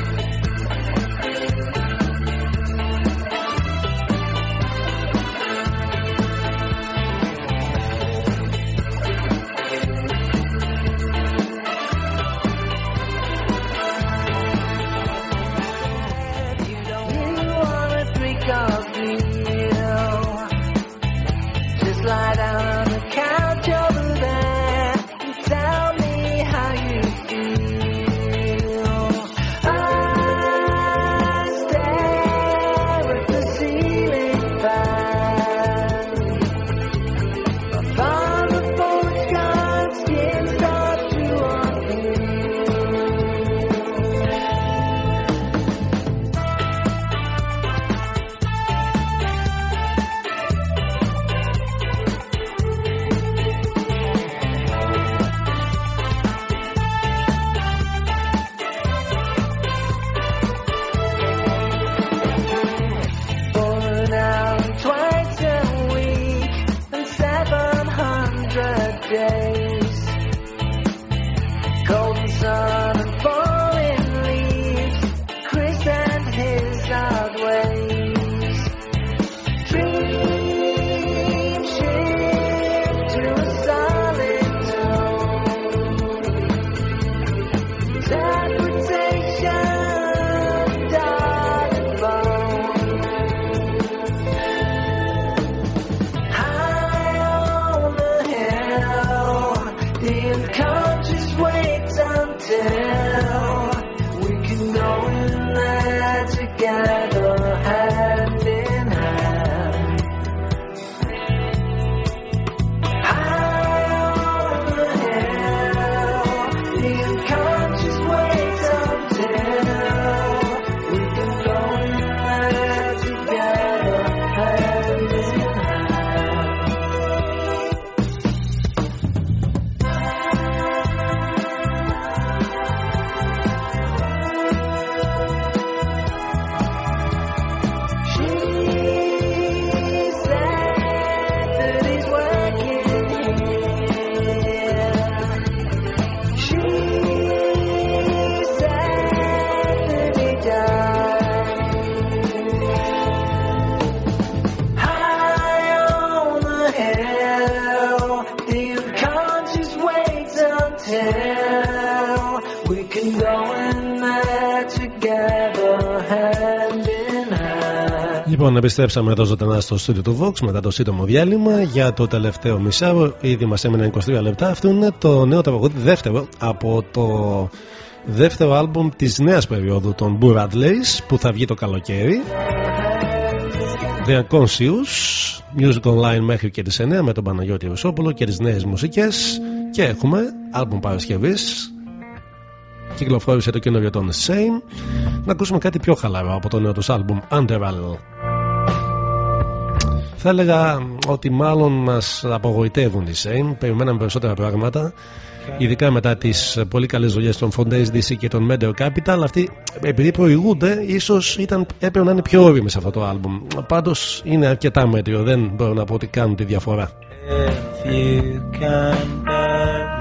Επιστρέψαμε εδώ ζωντανά στο στούντιο του Vox μετά το σύντομο διάλειμμα για το τελευταίο μισάρο. Ήδη μας έμειναν 23 λεπτά. Αυτό είναι το νέο τραγούδι, δεύτερο από το δεύτερο άλμπουμ της νέας περίοδου των Buradleys που θα βγει το καλοκαίρι. The Unconscious, Music Online μέχρι και τις 9 με τον Παναγιώτη Ρουσόπουλο και τις νέες μουσικές και έχουμε άλμπουμ Παρασκευής κυκλοφόρησε το καινούριο των Same να ακούσουμε κάτι πιο χαλαρό από το νέο τους άλμπουμ Underworld θα έλεγα ότι μάλλον μας απογοητεύουν οι Same περιμέναμε περισσότερα πράγματα ειδικά μετά τις πολύ καλές δουλειές των Fondays DC και των Meadow Capital. Αυτοί επειδή προηγούνται ίσως ήταν, έπρεπε να είναι πιο όριμοι σε αυτό το άλμπουμ. Πάντως είναι αρκετά μέτριο δεν μπορώ να πω ότι κάνουν τη διαφορά. If you can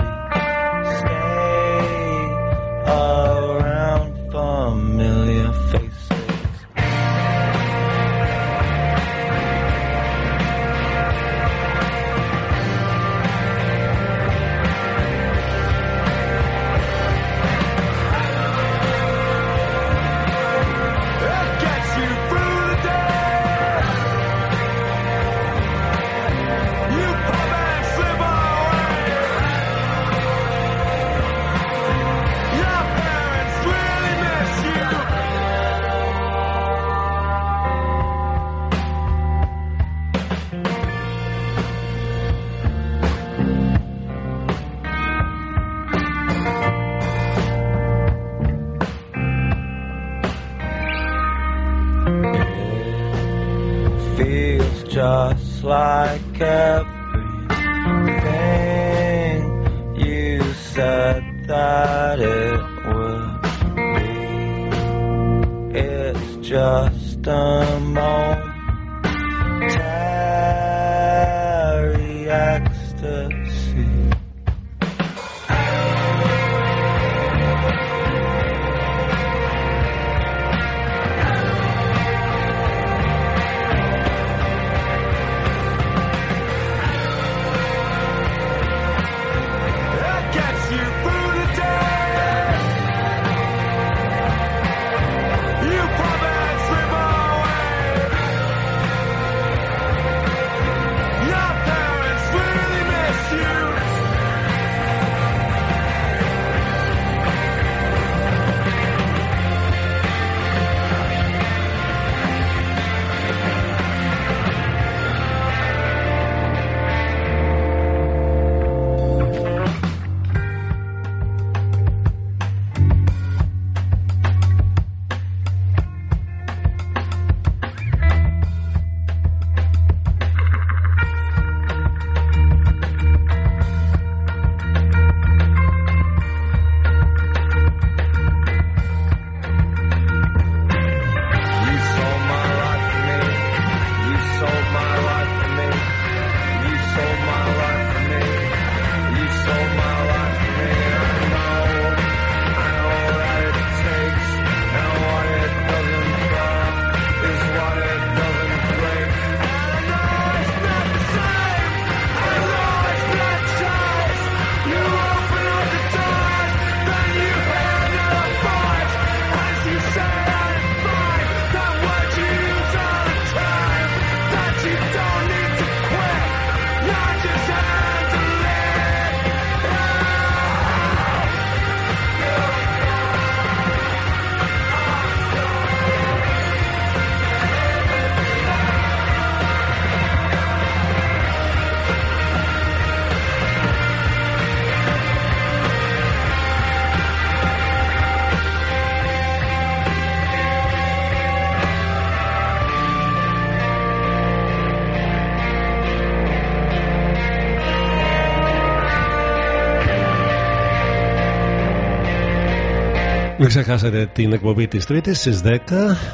ξεχάσετε την εκπομπή της Τρίτης στις 10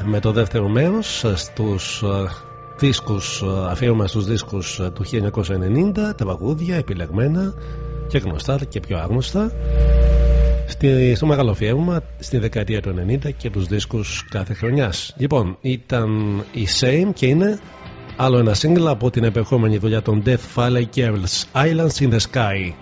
με το δεύτερο μέρος στους ε, δίσκους, ε, αφιέρωμα στους δίσκους ε, του 1990 τραγούδια επιλεγμένα και γνωστά και πιο άγνωστα. Στη, στο μεγάλο αφιέρωμα στη δεκαετία του 90 και τους δίσκους κάθε χρονιάς. Λοιπόν ήταν η Same και είναι άλλο ένα single από την επερχόμενη δουλειά των Death Valley Girls Islands in the Sky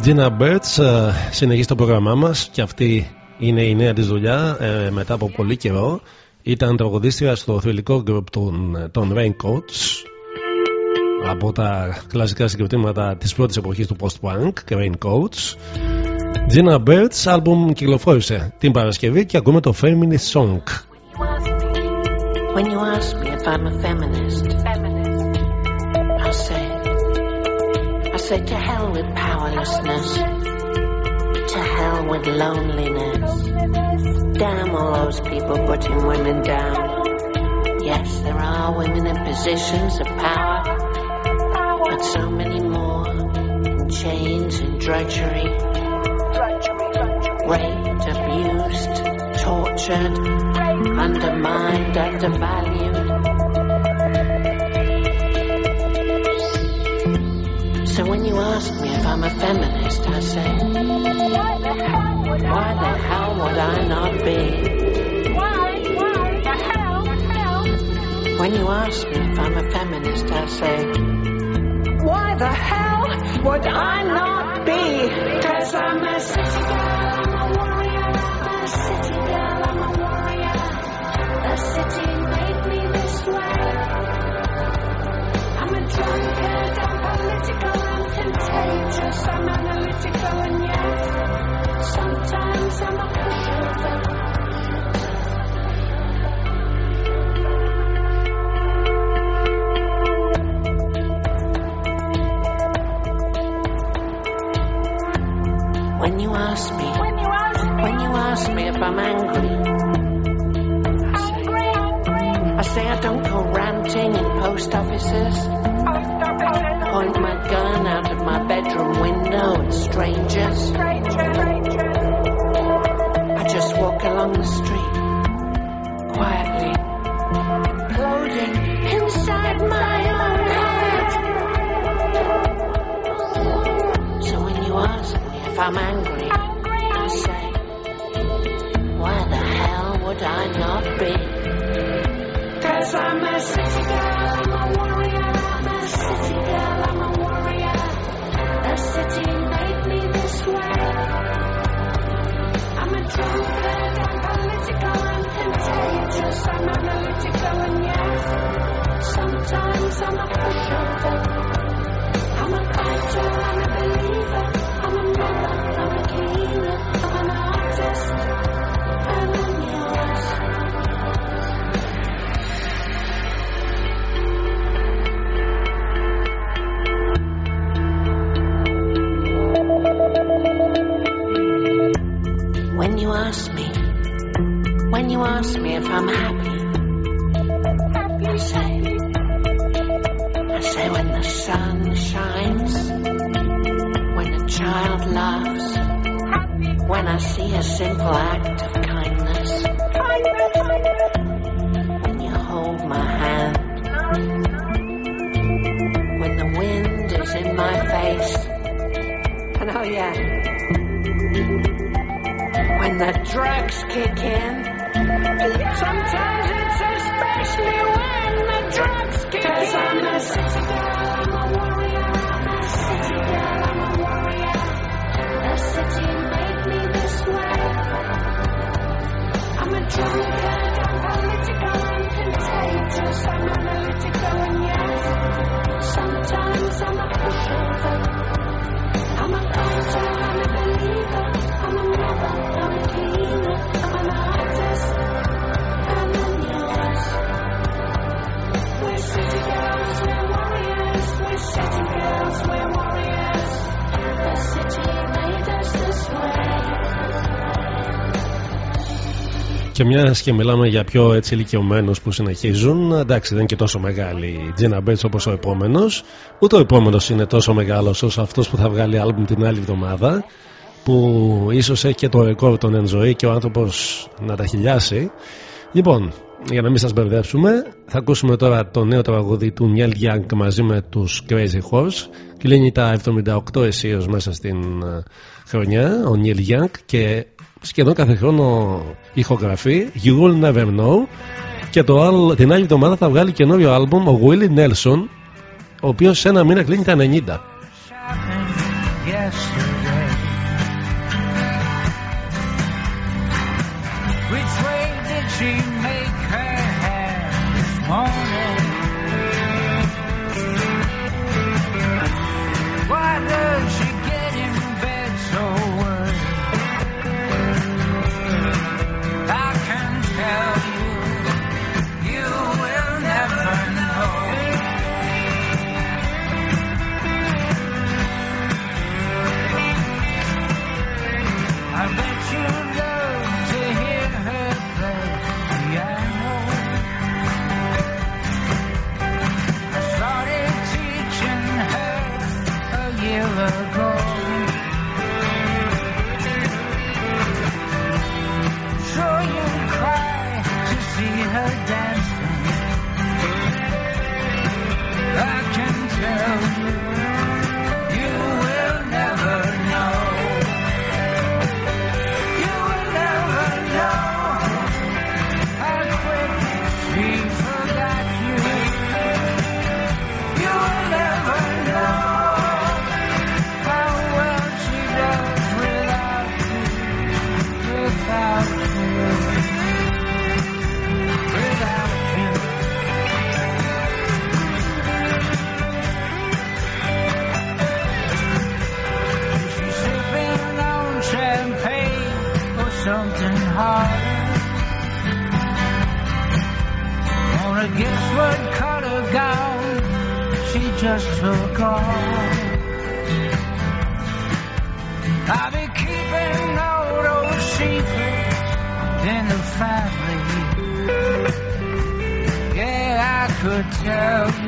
Η Gina Birds ε, συνεχίζει το πρόγραμμά μας και αυτή είναι η νέα της δουλειά ε, μετά από πολύ καιρό. Ήταν τραγουδίστρια στο θρηλυκό group των, των Raincoats από τα κλασικά συγκροτήματα της πρώτης εποχής του post-punk και Raincoats. Gina Birds άλμπουμ κυκλοφόρησε την Παρασκευή και ακούμε το Feminist Song. When you ask me if I'm a feminist, say to hell with powerlessness, to hell with loneliness. Damn all those people putting women down. Yes, there are women in positions of power, but so many more in chains and drudgery, raped, abused, tortured, undermined, undervalued. So when you ask me if I'm a feminist, I say, why the hell would I not be? When you ask me if I'm a feminist, I say, why the hell would I not be? Cause I'm a city girl, I'm a warrior, I'm a city girl, I'm a warrior. The city made me this way. I'm a drunkard, political, I'm I'm analytical, and yet sometimes I'm a pushover. When you ask me, when you ask me, when you ask me if I'm angry, I say I don't go ranting in post offices. Point my gun my bedroom window at strangers. I just walk along the street quietly, floating inside my own head. So when you ask me if I'm angry, I say, why the hell would I not be? Cause I'm a city I'm a believer, I'm a mother, I'm a healer, I'm an artist, I'm happy, I say, I say when the sun shines, when a child laughs, when I see a simple act Και μια και μιλάμε για πιο έτσι ηλικιωμένους που συνεχίζουν, εντάξει δεν είναι και τόσο μεγάλη η Gina Bates όπως ο επόμενος. Ούτε ο επόμενος είναι τόσο μεγάλος όσο αυτός που θα βγάλει άλμπουμ την άλλη εβδομάδα. Που ίσως έχει και το ρεκόρ των εν ζωή και ο άνθρωπος να τα χιλιάσει. Λοιπόν, για να μην σας μπερδέψουμε, θα ακούσουμε τώρα το νέο τραγούδι του Νιέλ Young μαζί με τους Crazy Horse. Κλείνει τα 78 αισίω μέσα στην ε, χρονιά ο Νιέλ Young και σχεδόν κάθε χρόνο ηχογραφεί You Will Never Know και το άλλο, την άλλη εβδομάδα θα βγάλει καινούριο άλμπουμ ο Willie Nelson ο οποίος σε ένα μήνα κλείνει τα 90 could tell.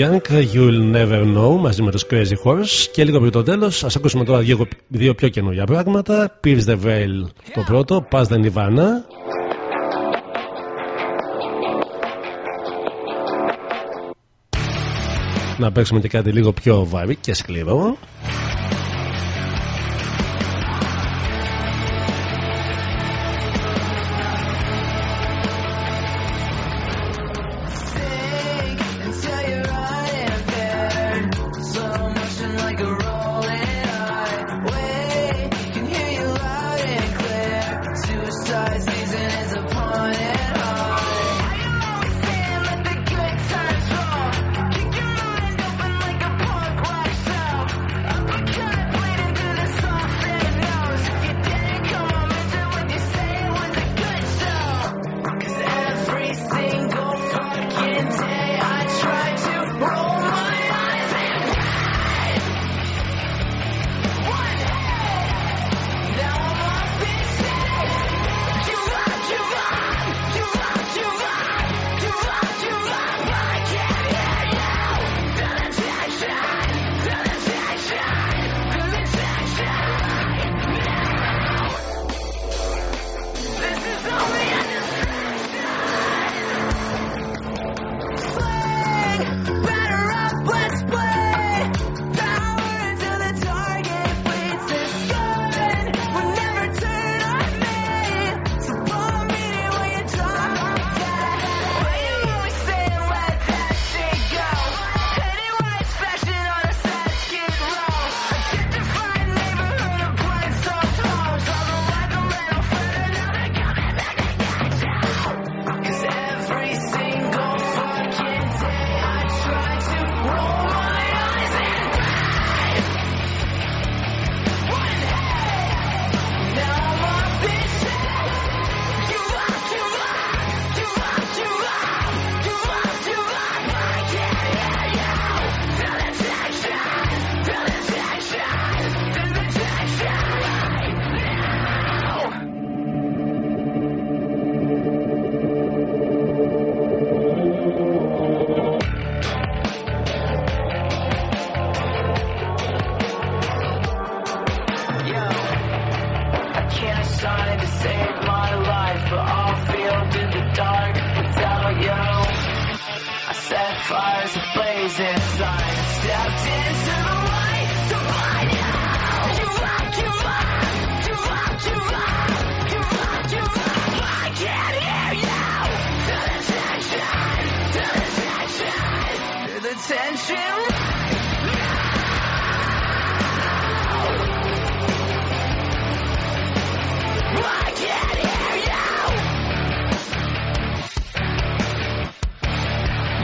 Young, You'll Never Know μαζί με τους Crazy Horse. Και λίγο πριν το τέλος ας ακούσουμε τώρα δύο, δύο πιο καινούργια πράγματα. Pierce the Veil το πρώτο, Pass the Nirvana. Να παίξουμε και κάτι λίγο πιο βαρύ και σκληρό.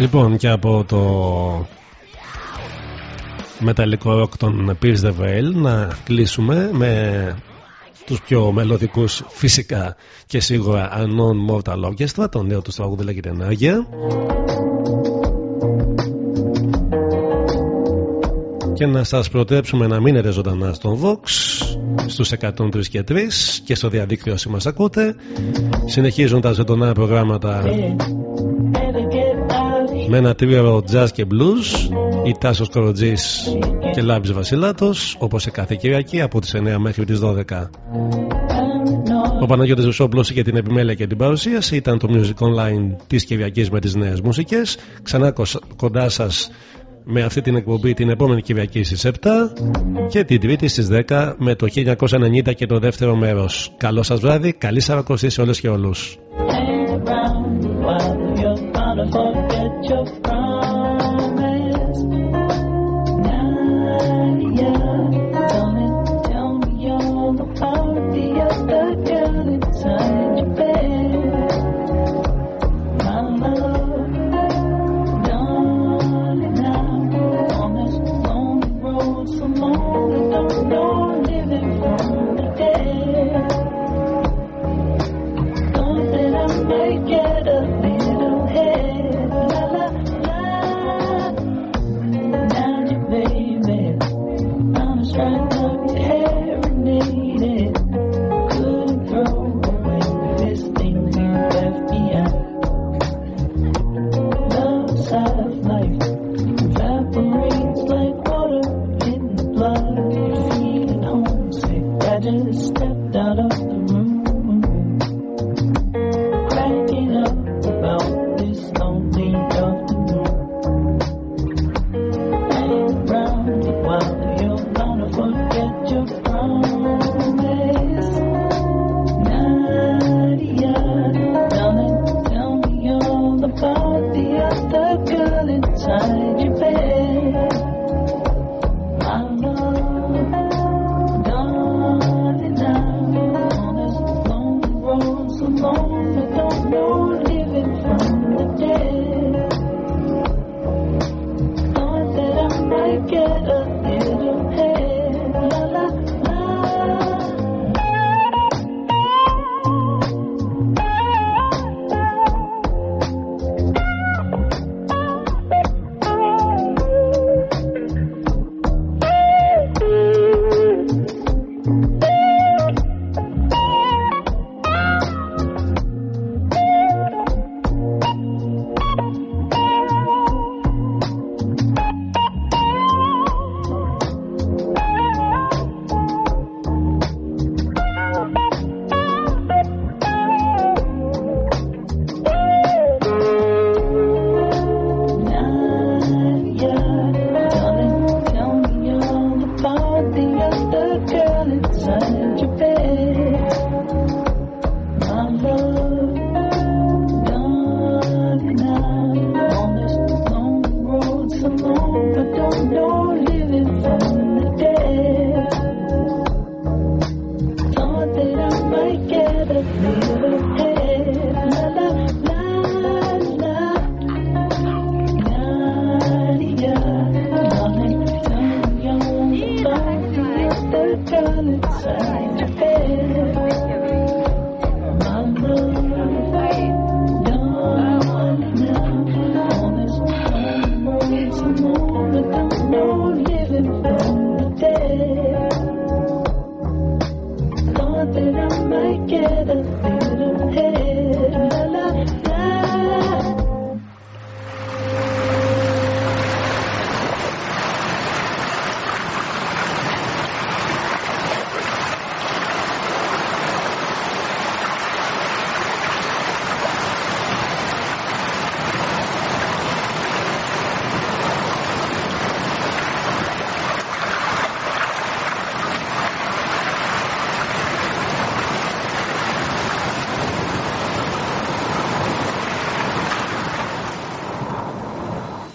Λοιπόν, και από το μεταλλικό ροκ των Pierce the Veil να κλείσουμε με τους πιο μελωδικούς φυσικά και σίγουρα Unknown Mortal Orchestra, τον νέο τους τραγούδι λέγεται Ενέργεια. Και να σας προτρέψουμε να μείνετε ζωντανά στον Vox στους 103 και 3 και στο διαδίκτυο όσοι μας ακούτε. Συνεχίζουν τα ζωντανά προγράμματα. Ναι με ένα τρίωρο jazz και blues η Τάσος Κοροτζής και Λάμπης Βασιλάτος όπως σε κάθε Κυριακή από τις 9 μέχρι τις 12 ο Παναγιώτης Βουσόπλος για την επιμέλεια και την παρουσίαση ήταν το Music Online της Κυριακής με τις νέες μουσικές ξανά κοντά σας με αυτή την εκπομπή την επόμενη Κυριακή στις 7 και την Τρίτη στις 10 με το 1990 και το δεύτερο μέρος. Καλό σας βράδυ, καλή σαρακοστή σε όλες και όλους. not a hope that you're find.